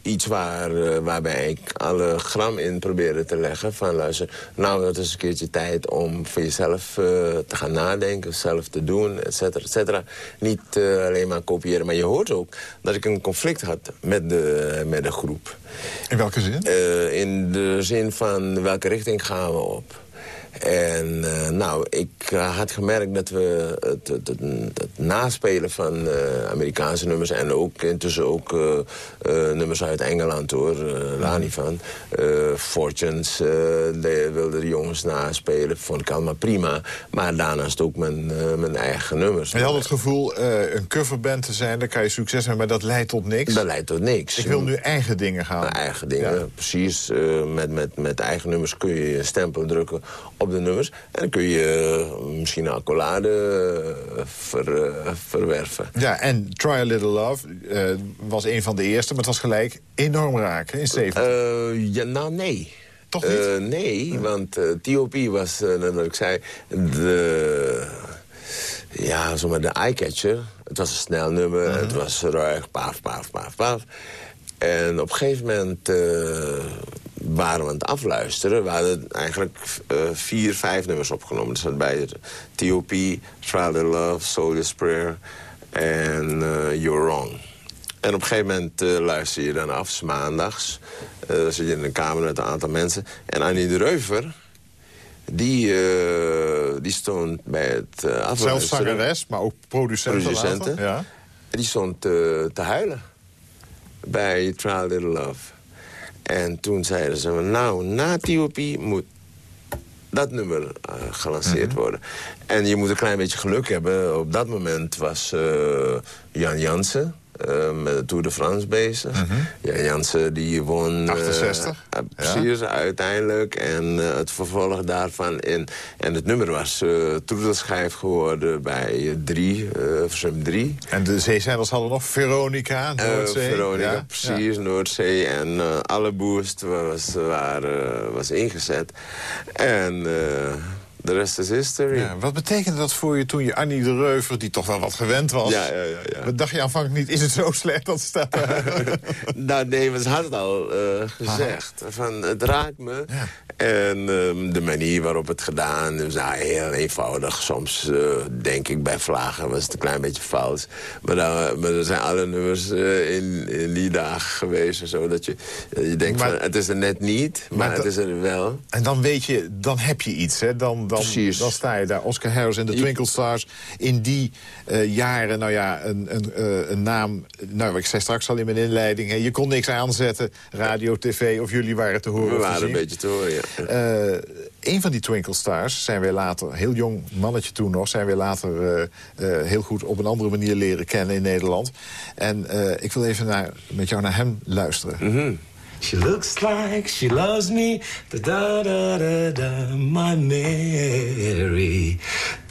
iets waar, eh, waarbij ik alle gram in probeerde te leggen. Van luister, nou het is een keertje tijd om voor jezelf eh, te gaan nadenken. Zelf te doen, et cetera, et cetera. Niet eh, alleen maar kopiëren. Maar je hoort ook dat ik een conflict had met de, met de groep. In welke zin? In de zin van welke richting gaan we op. En eh, nou, ik eh, had gemerkt dat we het, het, het, het naspelen van eh, Amerikaanse nummers... en ook intussen ook nummers uit Engeland, hoor, eh Lani van. eh, Fortunes, de, wilde de jongens naspelen, vond ik allemaal prima. Maar daarnaast ook mijn, mijn eigen nummers. Je had het gevoel een coverband te zijn, daar kan je succes hebben, maar dat leidt tot niks. Dat leidt tot niks. Ik wil nu eigen dingen gaan. Mijn eigen dingen, Ja. precies. met, met, met eigen nummers kun je een stempel drukken op de nummers. En dan kun je eh, misschien een accolade eh, ver, eh, verwerven. Ja, en Try a Little Love was een van de eerste, maar het was gelijk enorm raken in 70. Eh, ja, nou, nee. Toch niet? Nee, want TOP was, wat ik zei, de... Ja, zeg maar de eyecatcher. Het was een snel nummer, Mhm. het was ruig, paf, paf, paf, paf. En op een gegeven moment waren we aan het afluisteren. We hadden eigenlijk eh, vier, vijf nummers opgenomen. Er zat bij TOP, Trial of Love, Soldier's Prayer en eh, You're Wrong. En op een gegeven moment eh, luister je dan af, maandags. Dan zit je in een kamer met een aantal mensen. En Annie de Reuver, die, die stond bij het uh, Zelfs zangeres, maar ook producenten. Producenten. Ja. En die stond te huilen bij Try a Little Love. En toen zeiden ze, nou, na TOP moet dat nummer eh, gelanceerd worden. En je moet een klein beetje geluk hebben. Op dat moment was eh, Jan Jansen met de Tour de France bezig. Jan Jansen die won... eh, 68, eh, precies, uiteindelijk. En eh, het vervolg daarvan. In, en het nummer was eh troetelschijf geworden bij eh, 3, eh Versum 3. En de zeezenders hadden nog Veronica, Eh, Noordzee. Veronica, ja. precies, Noordzee. En eh, alle boost was, waren, was ingezet. En eh, de rest is history. Ja, wat betekende dat voor je toen je Annie de Reuver, die toch wel wat gewend was... Ja, ja, ja, ja. Wat dacht je aanvankelijk niet, is het zo slecht dat ze staat? <laughs> nou, nee, ze had het al eh, gezegd. Van, het raakt me. Ja. En ehm, de manier waarop het gedaan is ja, heel eenvoudig. Soms eh, denk ik bij vlagen was het een klein beetje fout. Maar, dan, maar er zijn alle nummers eh, in, in die dagen geweest. en Zo, dat je, eh, je denkt, Maar- van, het is er net niet, maar, Maar het is er wel. En dan weet je, dan heb je iets. Hè? Dan, dan, Precies. dan sta je daar. Oscar Harris en de Twinkle Stars. In die eh, jaren, nou ja, een, een, eh, een naam... Nou, ik zei straks al in mijn inleiding... Hè, je kon niks aanzetten, radio, tv, of jullie waren te horen We waren een beetje te horen, ja. Eh, een van die Twinkle Stars zijn we later, heel jong mannetje toen nog... zijn we later heel goed op een andere manier leren kennen in Nederland. En ik wil even naar, met jou naar hem luisteren. She looks like she loves me. Da da da da da, my Mary.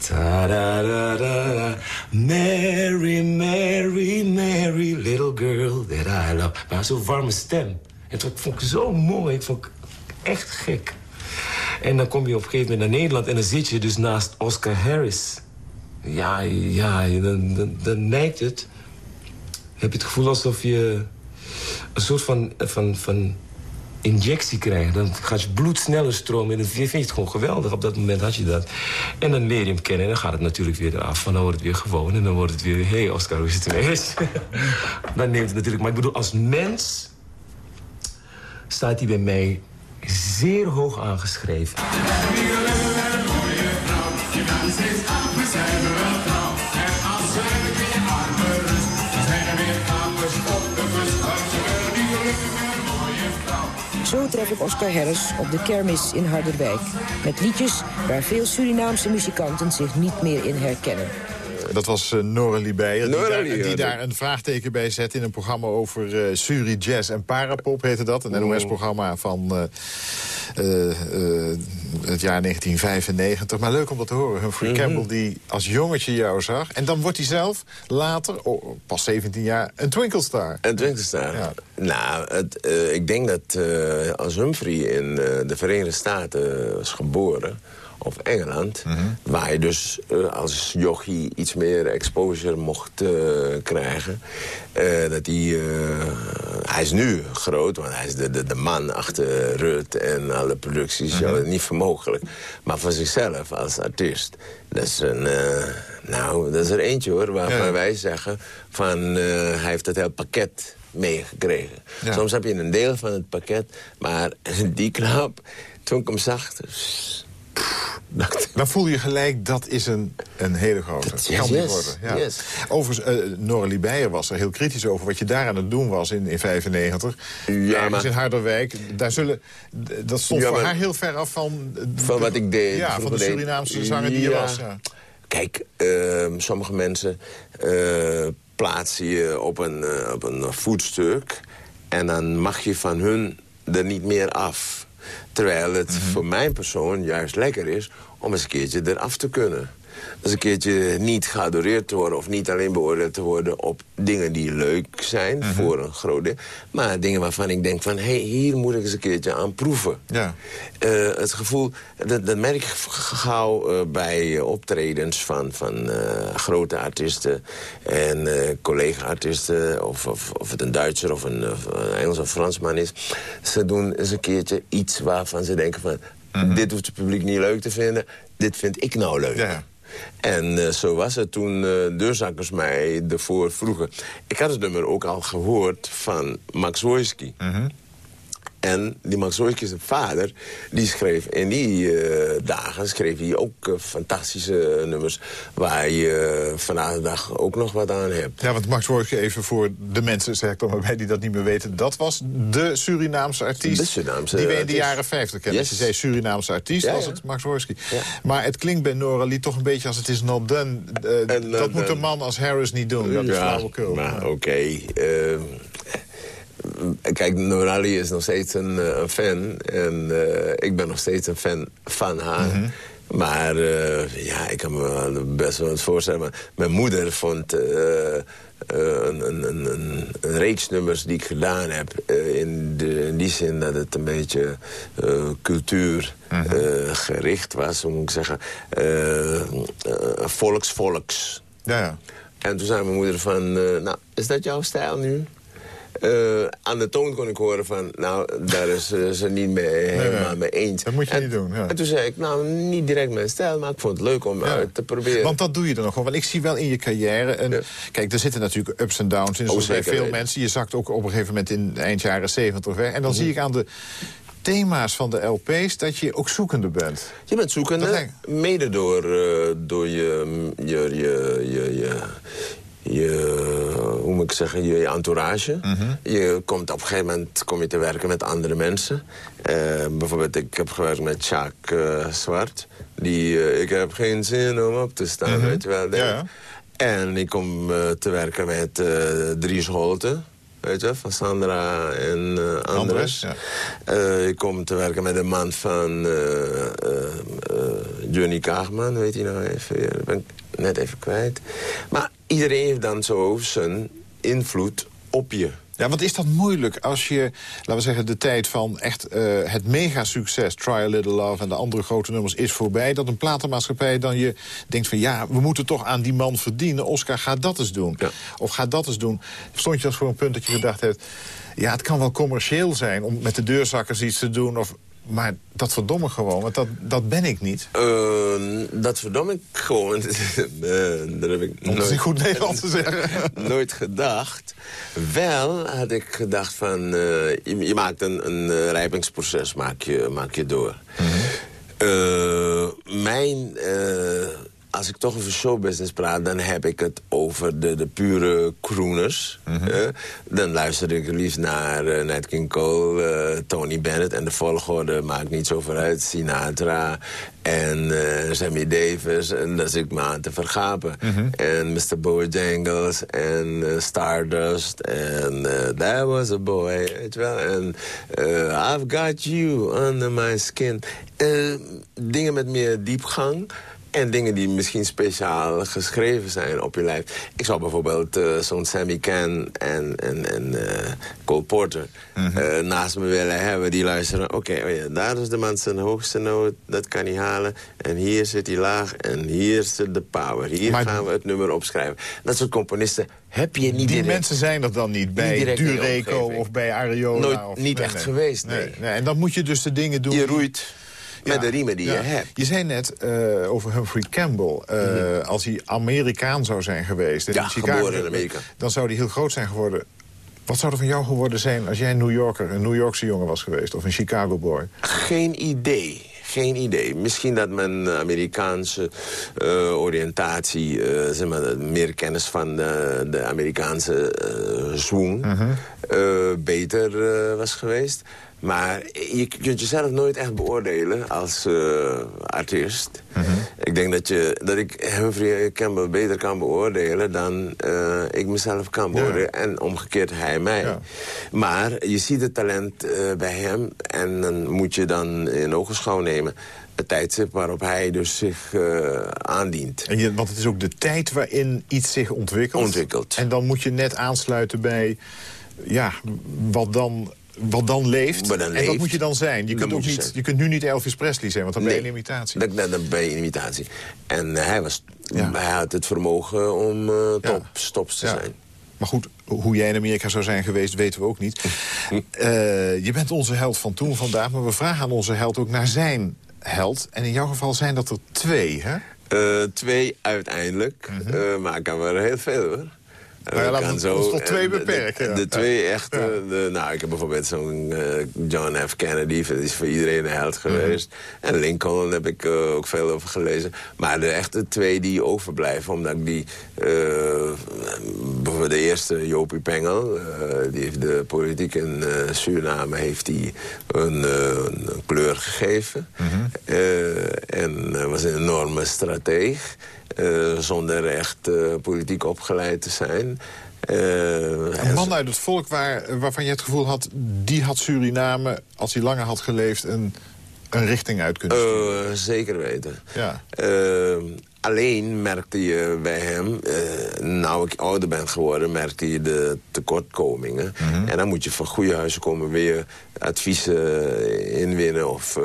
Da da da da da. Mary, Mary, Mary, little girl that I love. Maar zo'n warme stem. En dat vond ik zo mooi. Ik vond ik echt gek. En dan kom je op een gegeven moment naar Nederland en dan zit je dus naast Oscar Harris. Ja, ja, dan, dan, dan lijkt het. Heb je het gevoel alsof je een soort van, van, van injectie krijgt. Dan gaat je bloed sneller stromen. En dan vind je het gewoon geweldig. Op dat moment had je dat. En dan leer je hem kennen. En dan gaat het natuurlijk weer eraf. Van dan wordt het weer gewoon. En dan wordt het weer... Hé, hey Oscar, hoe is het ermee? <laughs> dan neemt het natuurlijk... Maar ik bedoel, als mens... staat hij bij mij zeer hoog aangeschreven. Tref ik Oscar Harris op de kermis in Harderwijk. Met liedjes waar veel Surinaamse muzikanten zich niet meer in herkennen. Dat was uh, Noralie Beijer, die, daar, die ja, daar een vraagteken bij zet... in een programma over uh, Suri Jazz en Parapop, heette dat. Een NOS-programma van uh, het jaar 1995. Maar leuk om dat te horen. Humphrey Mhm. Campbell, die als jongetje jou zag. En dan wordt hij zelf later, oh, pas 17 jaar, een twinkelstar. Een twinkelstar. Nou, het, eh, ik denk dat eh, als Humphrey in eh, de Verenigde Staten was geboren... of Engeland, waar je dus als jochie iets meer exposure mocht krijgen... dat hij... hij is nu groot, want hij is de, de, de man achter Rut en alle producties. ja, niet vermogelijk. Maar voor zichzelf als artiest, dat is een... eh, nou, dat is er eentje hoor, waarvan Ja. wij zeggen van eh, hij heeft het hele pakket meegekregen. Ja. Soms heb je een deel van het pakket, maar <laughs> die knap, toen ik hem zag... Dan voel je gelijk, dat is een, een hele grote. Dat yes, worden. Ja. yes. Overigens, eh Beijer was er heel kritisch over... wat je daar aan het doen was in, in 95. Ja, maar- in Harderwijk. Daar zullen, dat stond Ja, voor haar heel ver af van... Van wat ik deed, Ja, van de deed. Surinaamse zanger die je was. Kijk, ehm, sommige mensen eh, plaatsen je op een, eh, op een voetstuk... en dan mag je van hun er niet meer af. Terwijl het voor mijn persoon juist lekker is om eens een keertje eraf te kunnen. Dus een keertje niet geadoreerd te worden... of niet alleen beoordeeld te worden op dingen die leuk zijn voor een groot deel... maar dingen waarvan ik denk van... hé, hey, hier moet ik eens een keertje aan proeven. Ja. Eh, het gevoel, dat, dat merk ik gauw eh, bij eh, optredens van, van grote artiesten en collega-artiesten, of, of, of het een Duitser of een, of een Engels of Fransman is. Ze doen eens een keertje iets waarvan ze denken van, dit hoeft het publiek niet leuk te vinden, dit vind ik nou leuk. Ja. En eh, zo was het toen eh deurzakkers mij ervoor vroegen. Ik had het nummer ook al gehoord van Max Wojski. En die Max zijn vader, die schreef in die eh, dagen schreef hij ook eh, fantastische nummers... waar je eh, vandaag de dag ook nog wat aan hebt. Ja, want Max Wojtje even voor de mensen, zeg ik er maar bij, die dat niet meer weten. Dat was de Surinaamse artiest De Surinaamse die we in de jaren 50 kennen. Yes. Als je zei Surinaamse artiest, Ja, was het Max Wojtje. Ja. Maar het klinkt bij Nora Lee toch een beetje als het is not done. Eh, eh, dat moet dan- een man als Harris niet doen. Dat is flauwekul. maar oké. Kijk, Norali is nog steeds een, eh, een fan. En eh, ik ben nog steeds een fan van haar. Mhm. Maar eh, ja, ik kan me best wel het voorstellen. Maar mijn moeder vond een, een, een, een, reeks nummers die ik gedaan heb... in, de, in die zin dat het een beetje cultuur Mhm. gericht was. Hoe moet ik zeggen? volks-volks. Ja, ja. En toen zei mijn moeder van, nou, is dat jouw stijl nu? Eh, aan de toon kon ik horen van, nou, daar is eh, ze niet mee, helemaal mee eens. Dat moet je en, niet doen, ja. En toen zei ik, nou, niet direct mijn stijl, maar ik vond het leuk om Ja. uit te proberen. Want dat doe je er nog wel. Want ik zie wel in je carrière... Een, Kijk, er zitten natuurlijk ups en downs in. Oh, Zoals bij veel mensen. Je zakt ook op een gegeven moment in eind jaren 70 weg. Mhm. En dan zie ik aan de thema's van de LP's... dat je ook zoekende bent. Je bent zoekende, mede door, eh, door je, je, je, je, je, je, hoe moet ik zeggen, je, entourage. Je komt op een gegeven moment kom je te werken met andere mensen. Eh, bijvoorbeeld, ik heb gewerkt met Sjaak eh, Zwart. Die, eh, ik heb geen zin om op te staan, weet je wel. Ja, ja. En ik kom eh, te werken met Dries Holte. Weet je, van Sandra en eh Andres. Ja. Eh, ik kom te werken met een man van eh, Johnny Kaagman, weet je nou even. Dat ben ik net even kwijt. Maar iedereen heeft dan zo zijn invloed op je. Ja, wat is dat moeilijk als je, laten we zeggen, de tijd van echt eh, het mega-succes... Try a Little Love en de andere grote nummers is voorbij... dat een platenmaatschappij dan je denkt van... ja, we moeten toch aan die man verdienen. Oscar, ga dat eens doen. Ja. Of ga dat eens doen. Stond je dat voor een punt dat je gedacht hebt... ja, het kan wel commercieel zijn om met de deurzakkers iets te doen... Of, maar dat verdomme gewoon, want dat, dat ben ik niet. Eh, dat verdom ik gewoon. <laughs> Eh, dat heb ik Om nooit, goed Nederlands te zeggen. <laughs> nooit gedacht. Wel had ik gedacht van... eh, je, je maakt een, een eh, rijpingsproces maak je, maak je door. Mhm. Mijn als ik toch over showbusiness praat... dan heb ik het over de, de pure crooners. eh. dan luister ik liefst naar eh, Nat King Cole, eh, Tony Bennett... en de volgorde maakt niet zoveel uit. Sinatra en Sammy Davis. En dat zit ik me aan te vergapen. En Mr. Bojangles en Stardust. En That Was a Boy, weet je wel. En I've Got You Under My Skin. Dingen met meer diepgang. En dingen die misschien speciaal geschreven zijn op je lijf. Ik zou bijvoorbeeld eh, zo'n Sammy Ken en, en, en eh, Cole Porter eh, naast me willen hebben. Die luisteren, oké, oh ja, daar is de man zijn hoogste noot. Dat kan hij halen. En hier zit hij laag. En hier zit de power. Hier Maar- gaan we het nummer opschrijven. Dat soort componisten heb je niet Die direct. mensen zijn er dan niet bij Dureco of bij Ariola? Nooit- of, niet echt geweest, nee. En dan moet je dus de dingen doen... Je die- met de riemen die Ja. je hebt. Je zei net eh, over Humphrey Campbell. eh, Als hij Amerikaan zou zijn geweest... en Ja, in Chicago, geboren in Amerika. Dan zou hij heel groot zijn geworden. Wat zou er van jou geworden zijn als jij een New Yorker... een New Yorkse jongen was geweest of een Chicago boy? Geen idee. Geen idee. Misschien dat mijn Amerikaanse eh, oriëntatie, zeg maar, meer kennis van de, de Amerikaanse eh, beter was geweest. Maar je kunt jezelf nooit echt beoordelen als eh, artiest. Ik denk dat, je, dat ik Humphrey Campbell beter kan beoordelen dan eh, ik mezelf kan beoordelen. En omgekeerd hij mij. Maar je ziet het talent eh, bij hem en dan moet je dan in ogenschouw nemen... het tijdstip waarop hij dus zich aandient. En je, want het is ook de tijd waarin iets zich ontwikkelt. Ontwikkelt. En dan moet je net aansluiten bij ja, wat, dan, wat dan leeft. Dan en dat leeft. moet je dan zijn. Je Dat kunt, ook je niet, je kunt nu niet Elvis Presley zijn, want dan ben je een imitatie. Dat, dat, dat ben je een imitatie. En eh, hij, was, hij had het vermogen om eh top, stops te Ja. zijn. Maar goed, hoe jij in Amerika zou zijn geweest, weten we ook niet. <laughs> Eh, je bent onze held van toen vandaag, maar we vragen aan onze held ook naar zijn held. En in jouw geval zijn dat er twee, hè? Twee uiteindelijk, Eh, maar ik kan er heel veel hoor. Nou ja, laten we ons tot eh, twee de- de- beperken, De, twee echt, eh, de, nou ik heb bijvoorbeeld zo'n eh, John F. Kennedy, dat is voor iedereen een held Mhm. geweest. En Lincoln heb ik eh, ook veel over gelezen. Maar de echte twee die overblijven, omdat ik die, eh, bijvoorbeeld de eerste Jopie Pengel, eh, die heeft de politiek in eh, Suriname heeft die een, eh, een kleur gegeven. Eh, en was een enorme strateeg. Eh, zonder echt eh, politiek opgeleid te zijn. Eh, Een man uit het volk waar, waarvan je het gevoel had... die had Suriname, als hij langer had geleefd... een, een richting uit kunnen sturen. Zeker weten. Ja. Alleen merkte je bij hem, nou ik ouder ben geworden, merkte je de tekortkomingen. Mhm. En dan moet je van goede huizen komen weer adviezen inwinnen of eh,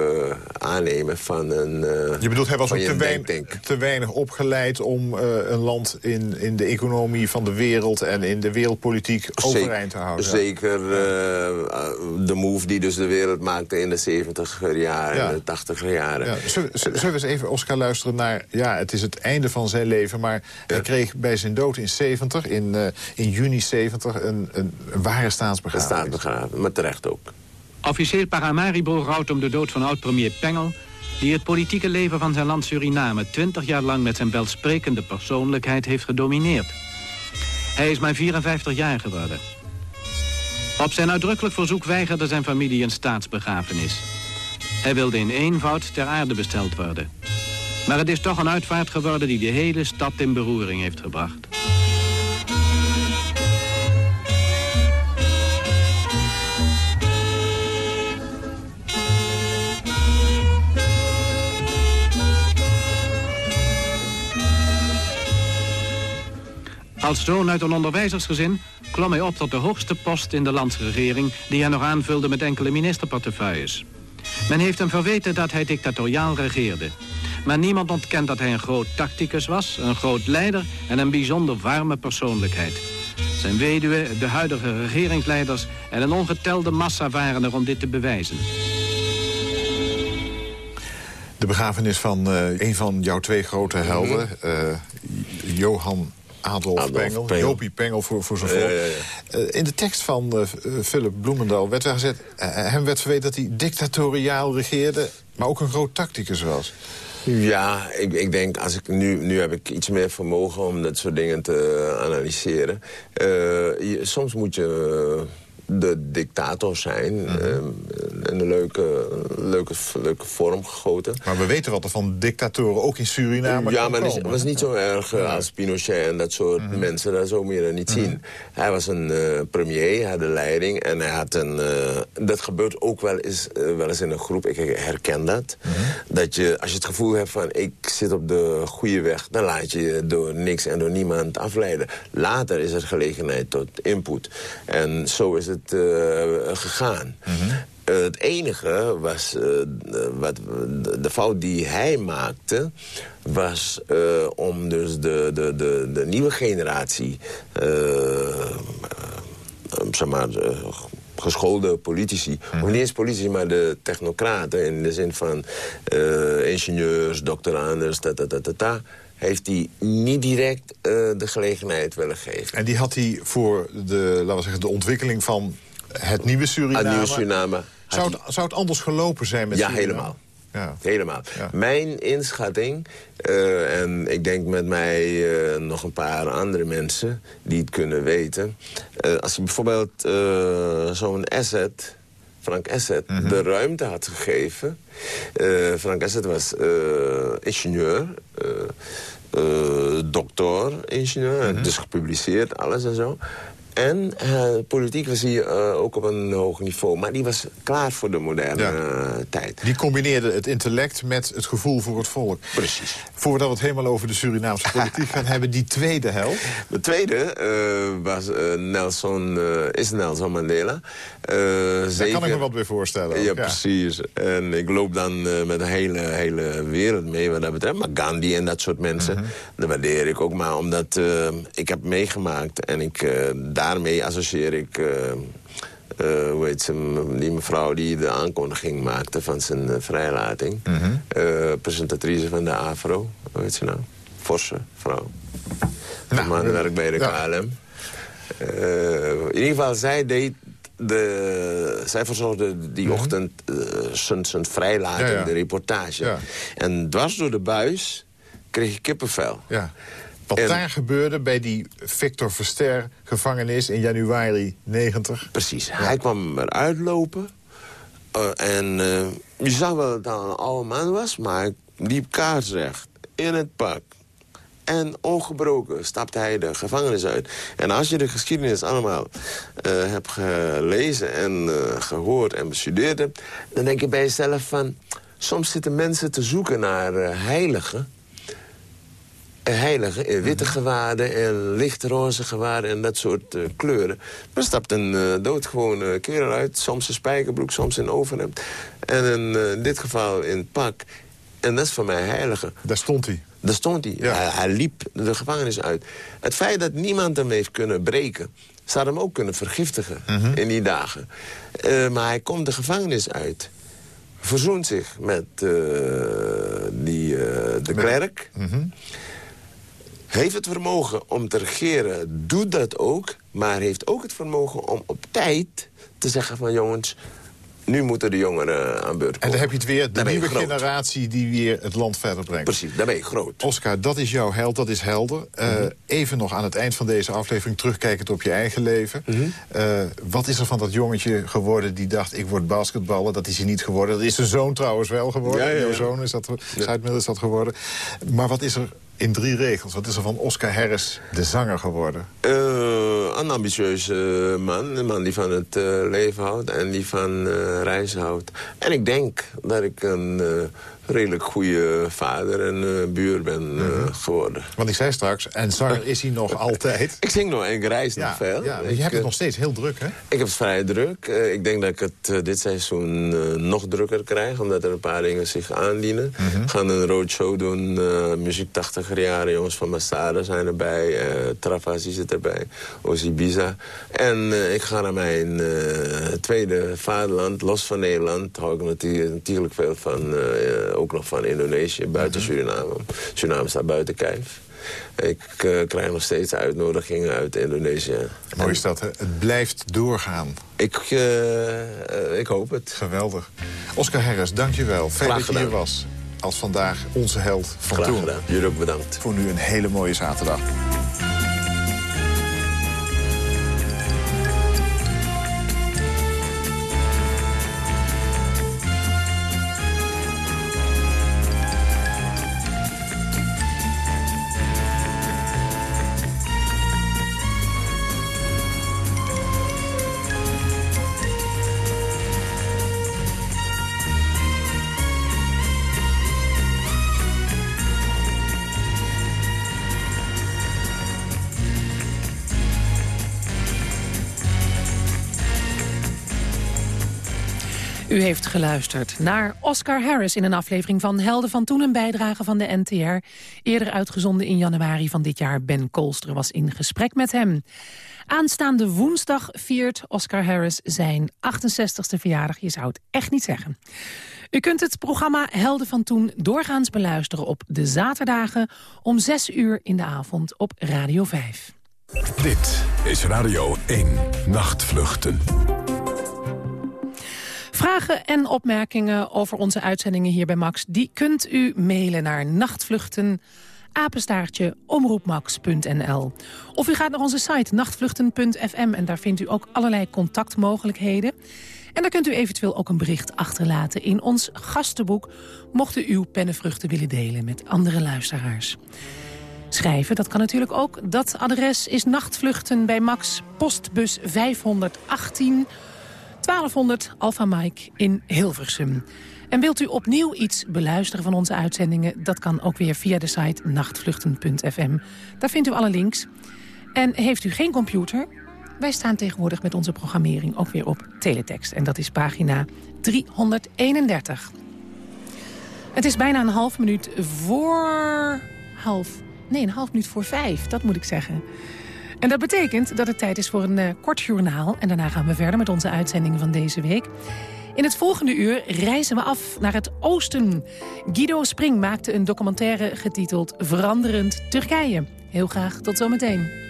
aannemen van een eh, Je bedoelt, hij was ook te, wein- te weinig opgeleid om eh, een land in, in de economie van de wereld... en in de wereldpolitiek overeind te houden. Zeker eh, de move die dus de wereld maakte in de 70 jaren Ja. en de 80 jaren. Ja, zullen, zullen we eens even, Oscar, luisteren naar... Ja, het is het einde van zijn leven, maar hij kreeg bij zijn dood in 70... in, eh, in juni 70 een, een, een ware staatsbegrafenis. Een staatsbegrafenis, maar terecht ook. Officieel Paramaribo rouwt om de dood van oud-premier Pengel... die het politieke leven van zijn land Suriname... 20 jaar lang met zijn welsprekende persoonlijkheid heeft gedomineerd. Hij is maar 54 jaar geworden. Op zijn uitdrukkelijk verzoek weigerde zijn familie een staatsbegrafenis. Hij wilde in eenvoud ter aarde besteld worden. Maar het is toch een uitvaart geworden die de hele stad in beroering heeft gebracht. Als zoon uit een onderwijzersgezin klom hij op tot de hoogste post in de landsregering... die hij nog aanvulde met enkele ministerportefeuilles. Men heeft hem verweten dat hij dictatoriaal regeerde. Maar niemand ontkent dat hij een groot tacticus was, een groot leider... en een bijzonder warme persoonlijkheid. Zijn weduwe, de huidige regeringsleiders en een ongetelde massa waren er om dit te bewijzen. De begrafenis van eh, een van jouw twee grote helden, eh, Johan Adolf, Adolf Pengel. Pengel. Jopie Pengel voor, voor zijn volk. Eh, in de tekst van eh, Philip Bloemendaal werd er gezet... hem werd verweten dat hij dictatoriaal regeerde... maar ook een groot tacticus was. Ja, ik, ik denk, als ik nu, nu heb ik iets meer vermogen om dat soort dingen te analyseren. Je- soms moet je de dictator zijn. Mhm. in een leuke, leuke, leuke vorm gegoten. Maar we weten wat er van dictatoren ook in Suriname ja, maar het was niet zo erg eh, als Pinochet en dat soort mensen. Dat zo je dat niet zien. Hij was een eh, premier, hij had de leiding. En hij had een... dat gebeurt ook wel eens, wel eens in een groep. Ik herken dat. Dat je, als je het gevoel hebt van... ik zit op de goede weg... dan laat je je door niks en door niemand afleiden. Later is er gelegenheid tot input. En zo is het eh, gegaan. Eh, het enige was, eh, wat, de, fout die hij maakte... was om dus de, de, de, de nieuwe generatie... zeg maar, geschoolde politici... of niet eens politici, maar de technocraten... in de zin van ingenieurs, doctoranders, ta, ta, ta, ta, ta heeft hij niet direct eh, de gelegenheid willen geven. En die had hij voor de, laten we zeggen, de ontwikkeling van het nieuwe Suriname... Het nieuwe Suriname. Zou het, zou het anders gelopen zijn met Ja, Suriname? helemaal. Ja. Helemaal. Mijn inschatting, eh, en ik denk met mij eh, nog een paar andere mensen die het kunnen weten. als je bijvoorbeeld zo'n asset, Frank Asset, Mhm. de ruimte had gegeven. Eh, Frank Asset was eh, ingenieur, eh, eh, doctor, ingenieur, Mhm. dus gepubliceerd, alles en zo. En eh, politiek was hij eh, ook op een hoog niveau. Maar die was klaar voor de moderne eh, tijd. Die combineerde het intellect met het gevoel voor het volk. Precies. Voordat we het helemaal over de Surinaamse politiek <laughs> gaan hebben... die tweede held. De tweede was, Nelson, is Nelson Mandela. Daar zeker- kan ik me wat bij voorstellen. ook, Ja, precies. En ik loop dan met een hele, hele wereld mee wat dat betreft. Maar Gandhi en dat soort mensen, Mhm. dat waardeer ik ook maar. Omdat ik heb meegemaakt en ik, eh, daarmee associeer ik... eh, eh, hoe heet ze, die mevrouw die de aankondiging maakte van zijn eh, vrijlating. Mhm. Presentatrice van de AVRO, hoe heet ze nou? Forse vrouw. De man werkt bij de KLM. In ieder geval, zij deed de, zij verzorgde die ochtend eh, zijn, vrijlating, Mhm. Ja, ja. de reportage. Ja. En dwars door de buis kreeg ik kippenvel. Wat En- daar gebeurde bij die Victor Verster gevangenis in januari 90. Precies. Hij kwam eruit lopen. eh, en eh, je zag wel dat hij een oude man was, maar hij liep kaarsrecht in het pak. En ongebroken stapte hij de gevangenis uit. En als je de geschiedenis allemaal eh, hebt gelezen en eh, gehoord en bestudeerd hebt... dan denk je bij jezelf van... soms zitten mensen te zoeken naar heiligen... Heiligen in witte gewaden en lichtroze gewaden en dat soort eh, kleuren. Er stapt een eh, doodgewone kerel uit, soms in spijkerbroek, soms in overhemd. En in, eh, in dit geval in pak. En dat is voor mij heilige. Daar stond hij. Daar stond hij. hij. Hij liep de gevangenis uit. Het feit dat niemand hem heeft kunnen breken... zou hem ook kunnen vergiftigen in die dagen. Maar hij komt de gevangenis uit. Verzoent zich met die, de klerk. Heeft het vermogen om te regeren, doet dat ook. Maar heeft ook het vermogen om op tijd te zeggen van... jongens, nu moeten de jongeren aan beurt komen. En dan heb je het weer, de nieuwe generatie die weer het land verder brengt. Precies, daar ben je groot. Oscar, dat is jouw held, dat is helder. Eh, Mhm. Even nog aan het eind van deze aflevering terugkijkend op je eigen leven. Mhm. Eh, wat is er van dat jongetje geworden die dacht... ik word basketballer, dat is hij niet geworden. Dat is zijn zoon trouwens wel geworden. Ja, ja, ja. Jouw zoon is dat, is dat geworden. Maar wat is er in drie regels, wat is er van Oscar Harris, de zanger, geworden? Eh, een ambitieuze man. Een man die van het eh, leven houdt en die van eh, reizen houdt. En ik denk dat ik een redelijk goede vader en eh, buur ben eh, geworden. Want ik zei straks, en zanger <laughs> is hij nog altijd. Ik zing nog en ik reis Ja, nog veel. ja, maar Ik, je hebt het eh, nog steeds heel druk, hè? Ik heb het vrij druk. Ik denk dat ik het dit seizoen nog drukker krijg... omdat er een paar dingen zich aandienen. Mhm. We gaan een roadshow doen. muziek 80 jaren. Jongens van Masada zijn erbij. eh Travasi zit erbij. Osibiza. En eh, ik ga naar mijn tweede vaderland. Los van Nederland hou ik natuurlijk, natuurlijk veel van... ook nog van Indonesië, buiten Mhm. Suriname. Suriname staat buiten kijf. Ik eh, krijg nog steeds uitnodigingen uit Indonesië. Mooi is dat, hè? Het blijft doorgaan. Ik, eh, eh, ik hoop het. Geweldig. Oscar Harris, dank je wel. Fijn dat je hier was. als vandaag onze held van Graag toen. gedaan. Jullie ook bedankt. Voor nu een hele mooie zaterdag. Heeft geluisterd naar Oscar Harris in een aflevering van Helden van Toen... een bijdrage van de NTR. Eerder uitgezonden in januari van dit jaar. Ben Kolster was in gesprek met hem. Aanstaande woensdag viert Oscar Harris zijn 68ste verjaardag. Je zou het echt niet zeggen. U kunt het programma Helden van Toen doorgaans beluisteren op de zaterdagen... om 6 uur in de avond op Radio 5. Dit is Radio 1 Nachtvluchten. Vragen en opmerkingen over onze uitzendingen hier bij Max... die kunt u mailen naar nachtvluchten apenstaartje omroepmax.nl. Of u gaat naar onze site nachtvluchten.fm en daar vindt u ook allerlei contactmogelijkheden. En daar kunt u eventueel ook een bericht achterlaten in ons gastenboek... mocht u uw pennenvruchten willen delen met andere luisteraars. Schrijven, dat kan natuurlijk ook. Dat adres is Nachtvluchten bij Max, postbus 518... 1200 Alpha Mike in Hilversum. En wilt u opnieuw iets beluisteren van onze uitzendingen... dat kan ook weer via de site nachtvluchten.fm. Daar vindt u alle links. En heeft u geen computer? Wij staan tegenwoordig met onze programmering ook weer op teletext. En dat is pagina 331. Het is bijna een half minuut voor half... Nee, een half minuut voor vijf, dat moet ik zeggen. En dat betekent dat het tijd is voor een uh, kort journaal. En daarna gaan we verder met onze uitzendingen van deze week. In het volgende uur reizen we af naar het oosten. Guido Spring maakte een documentaire getiteld Veranderend Turkije. Heel graag tot zometeen.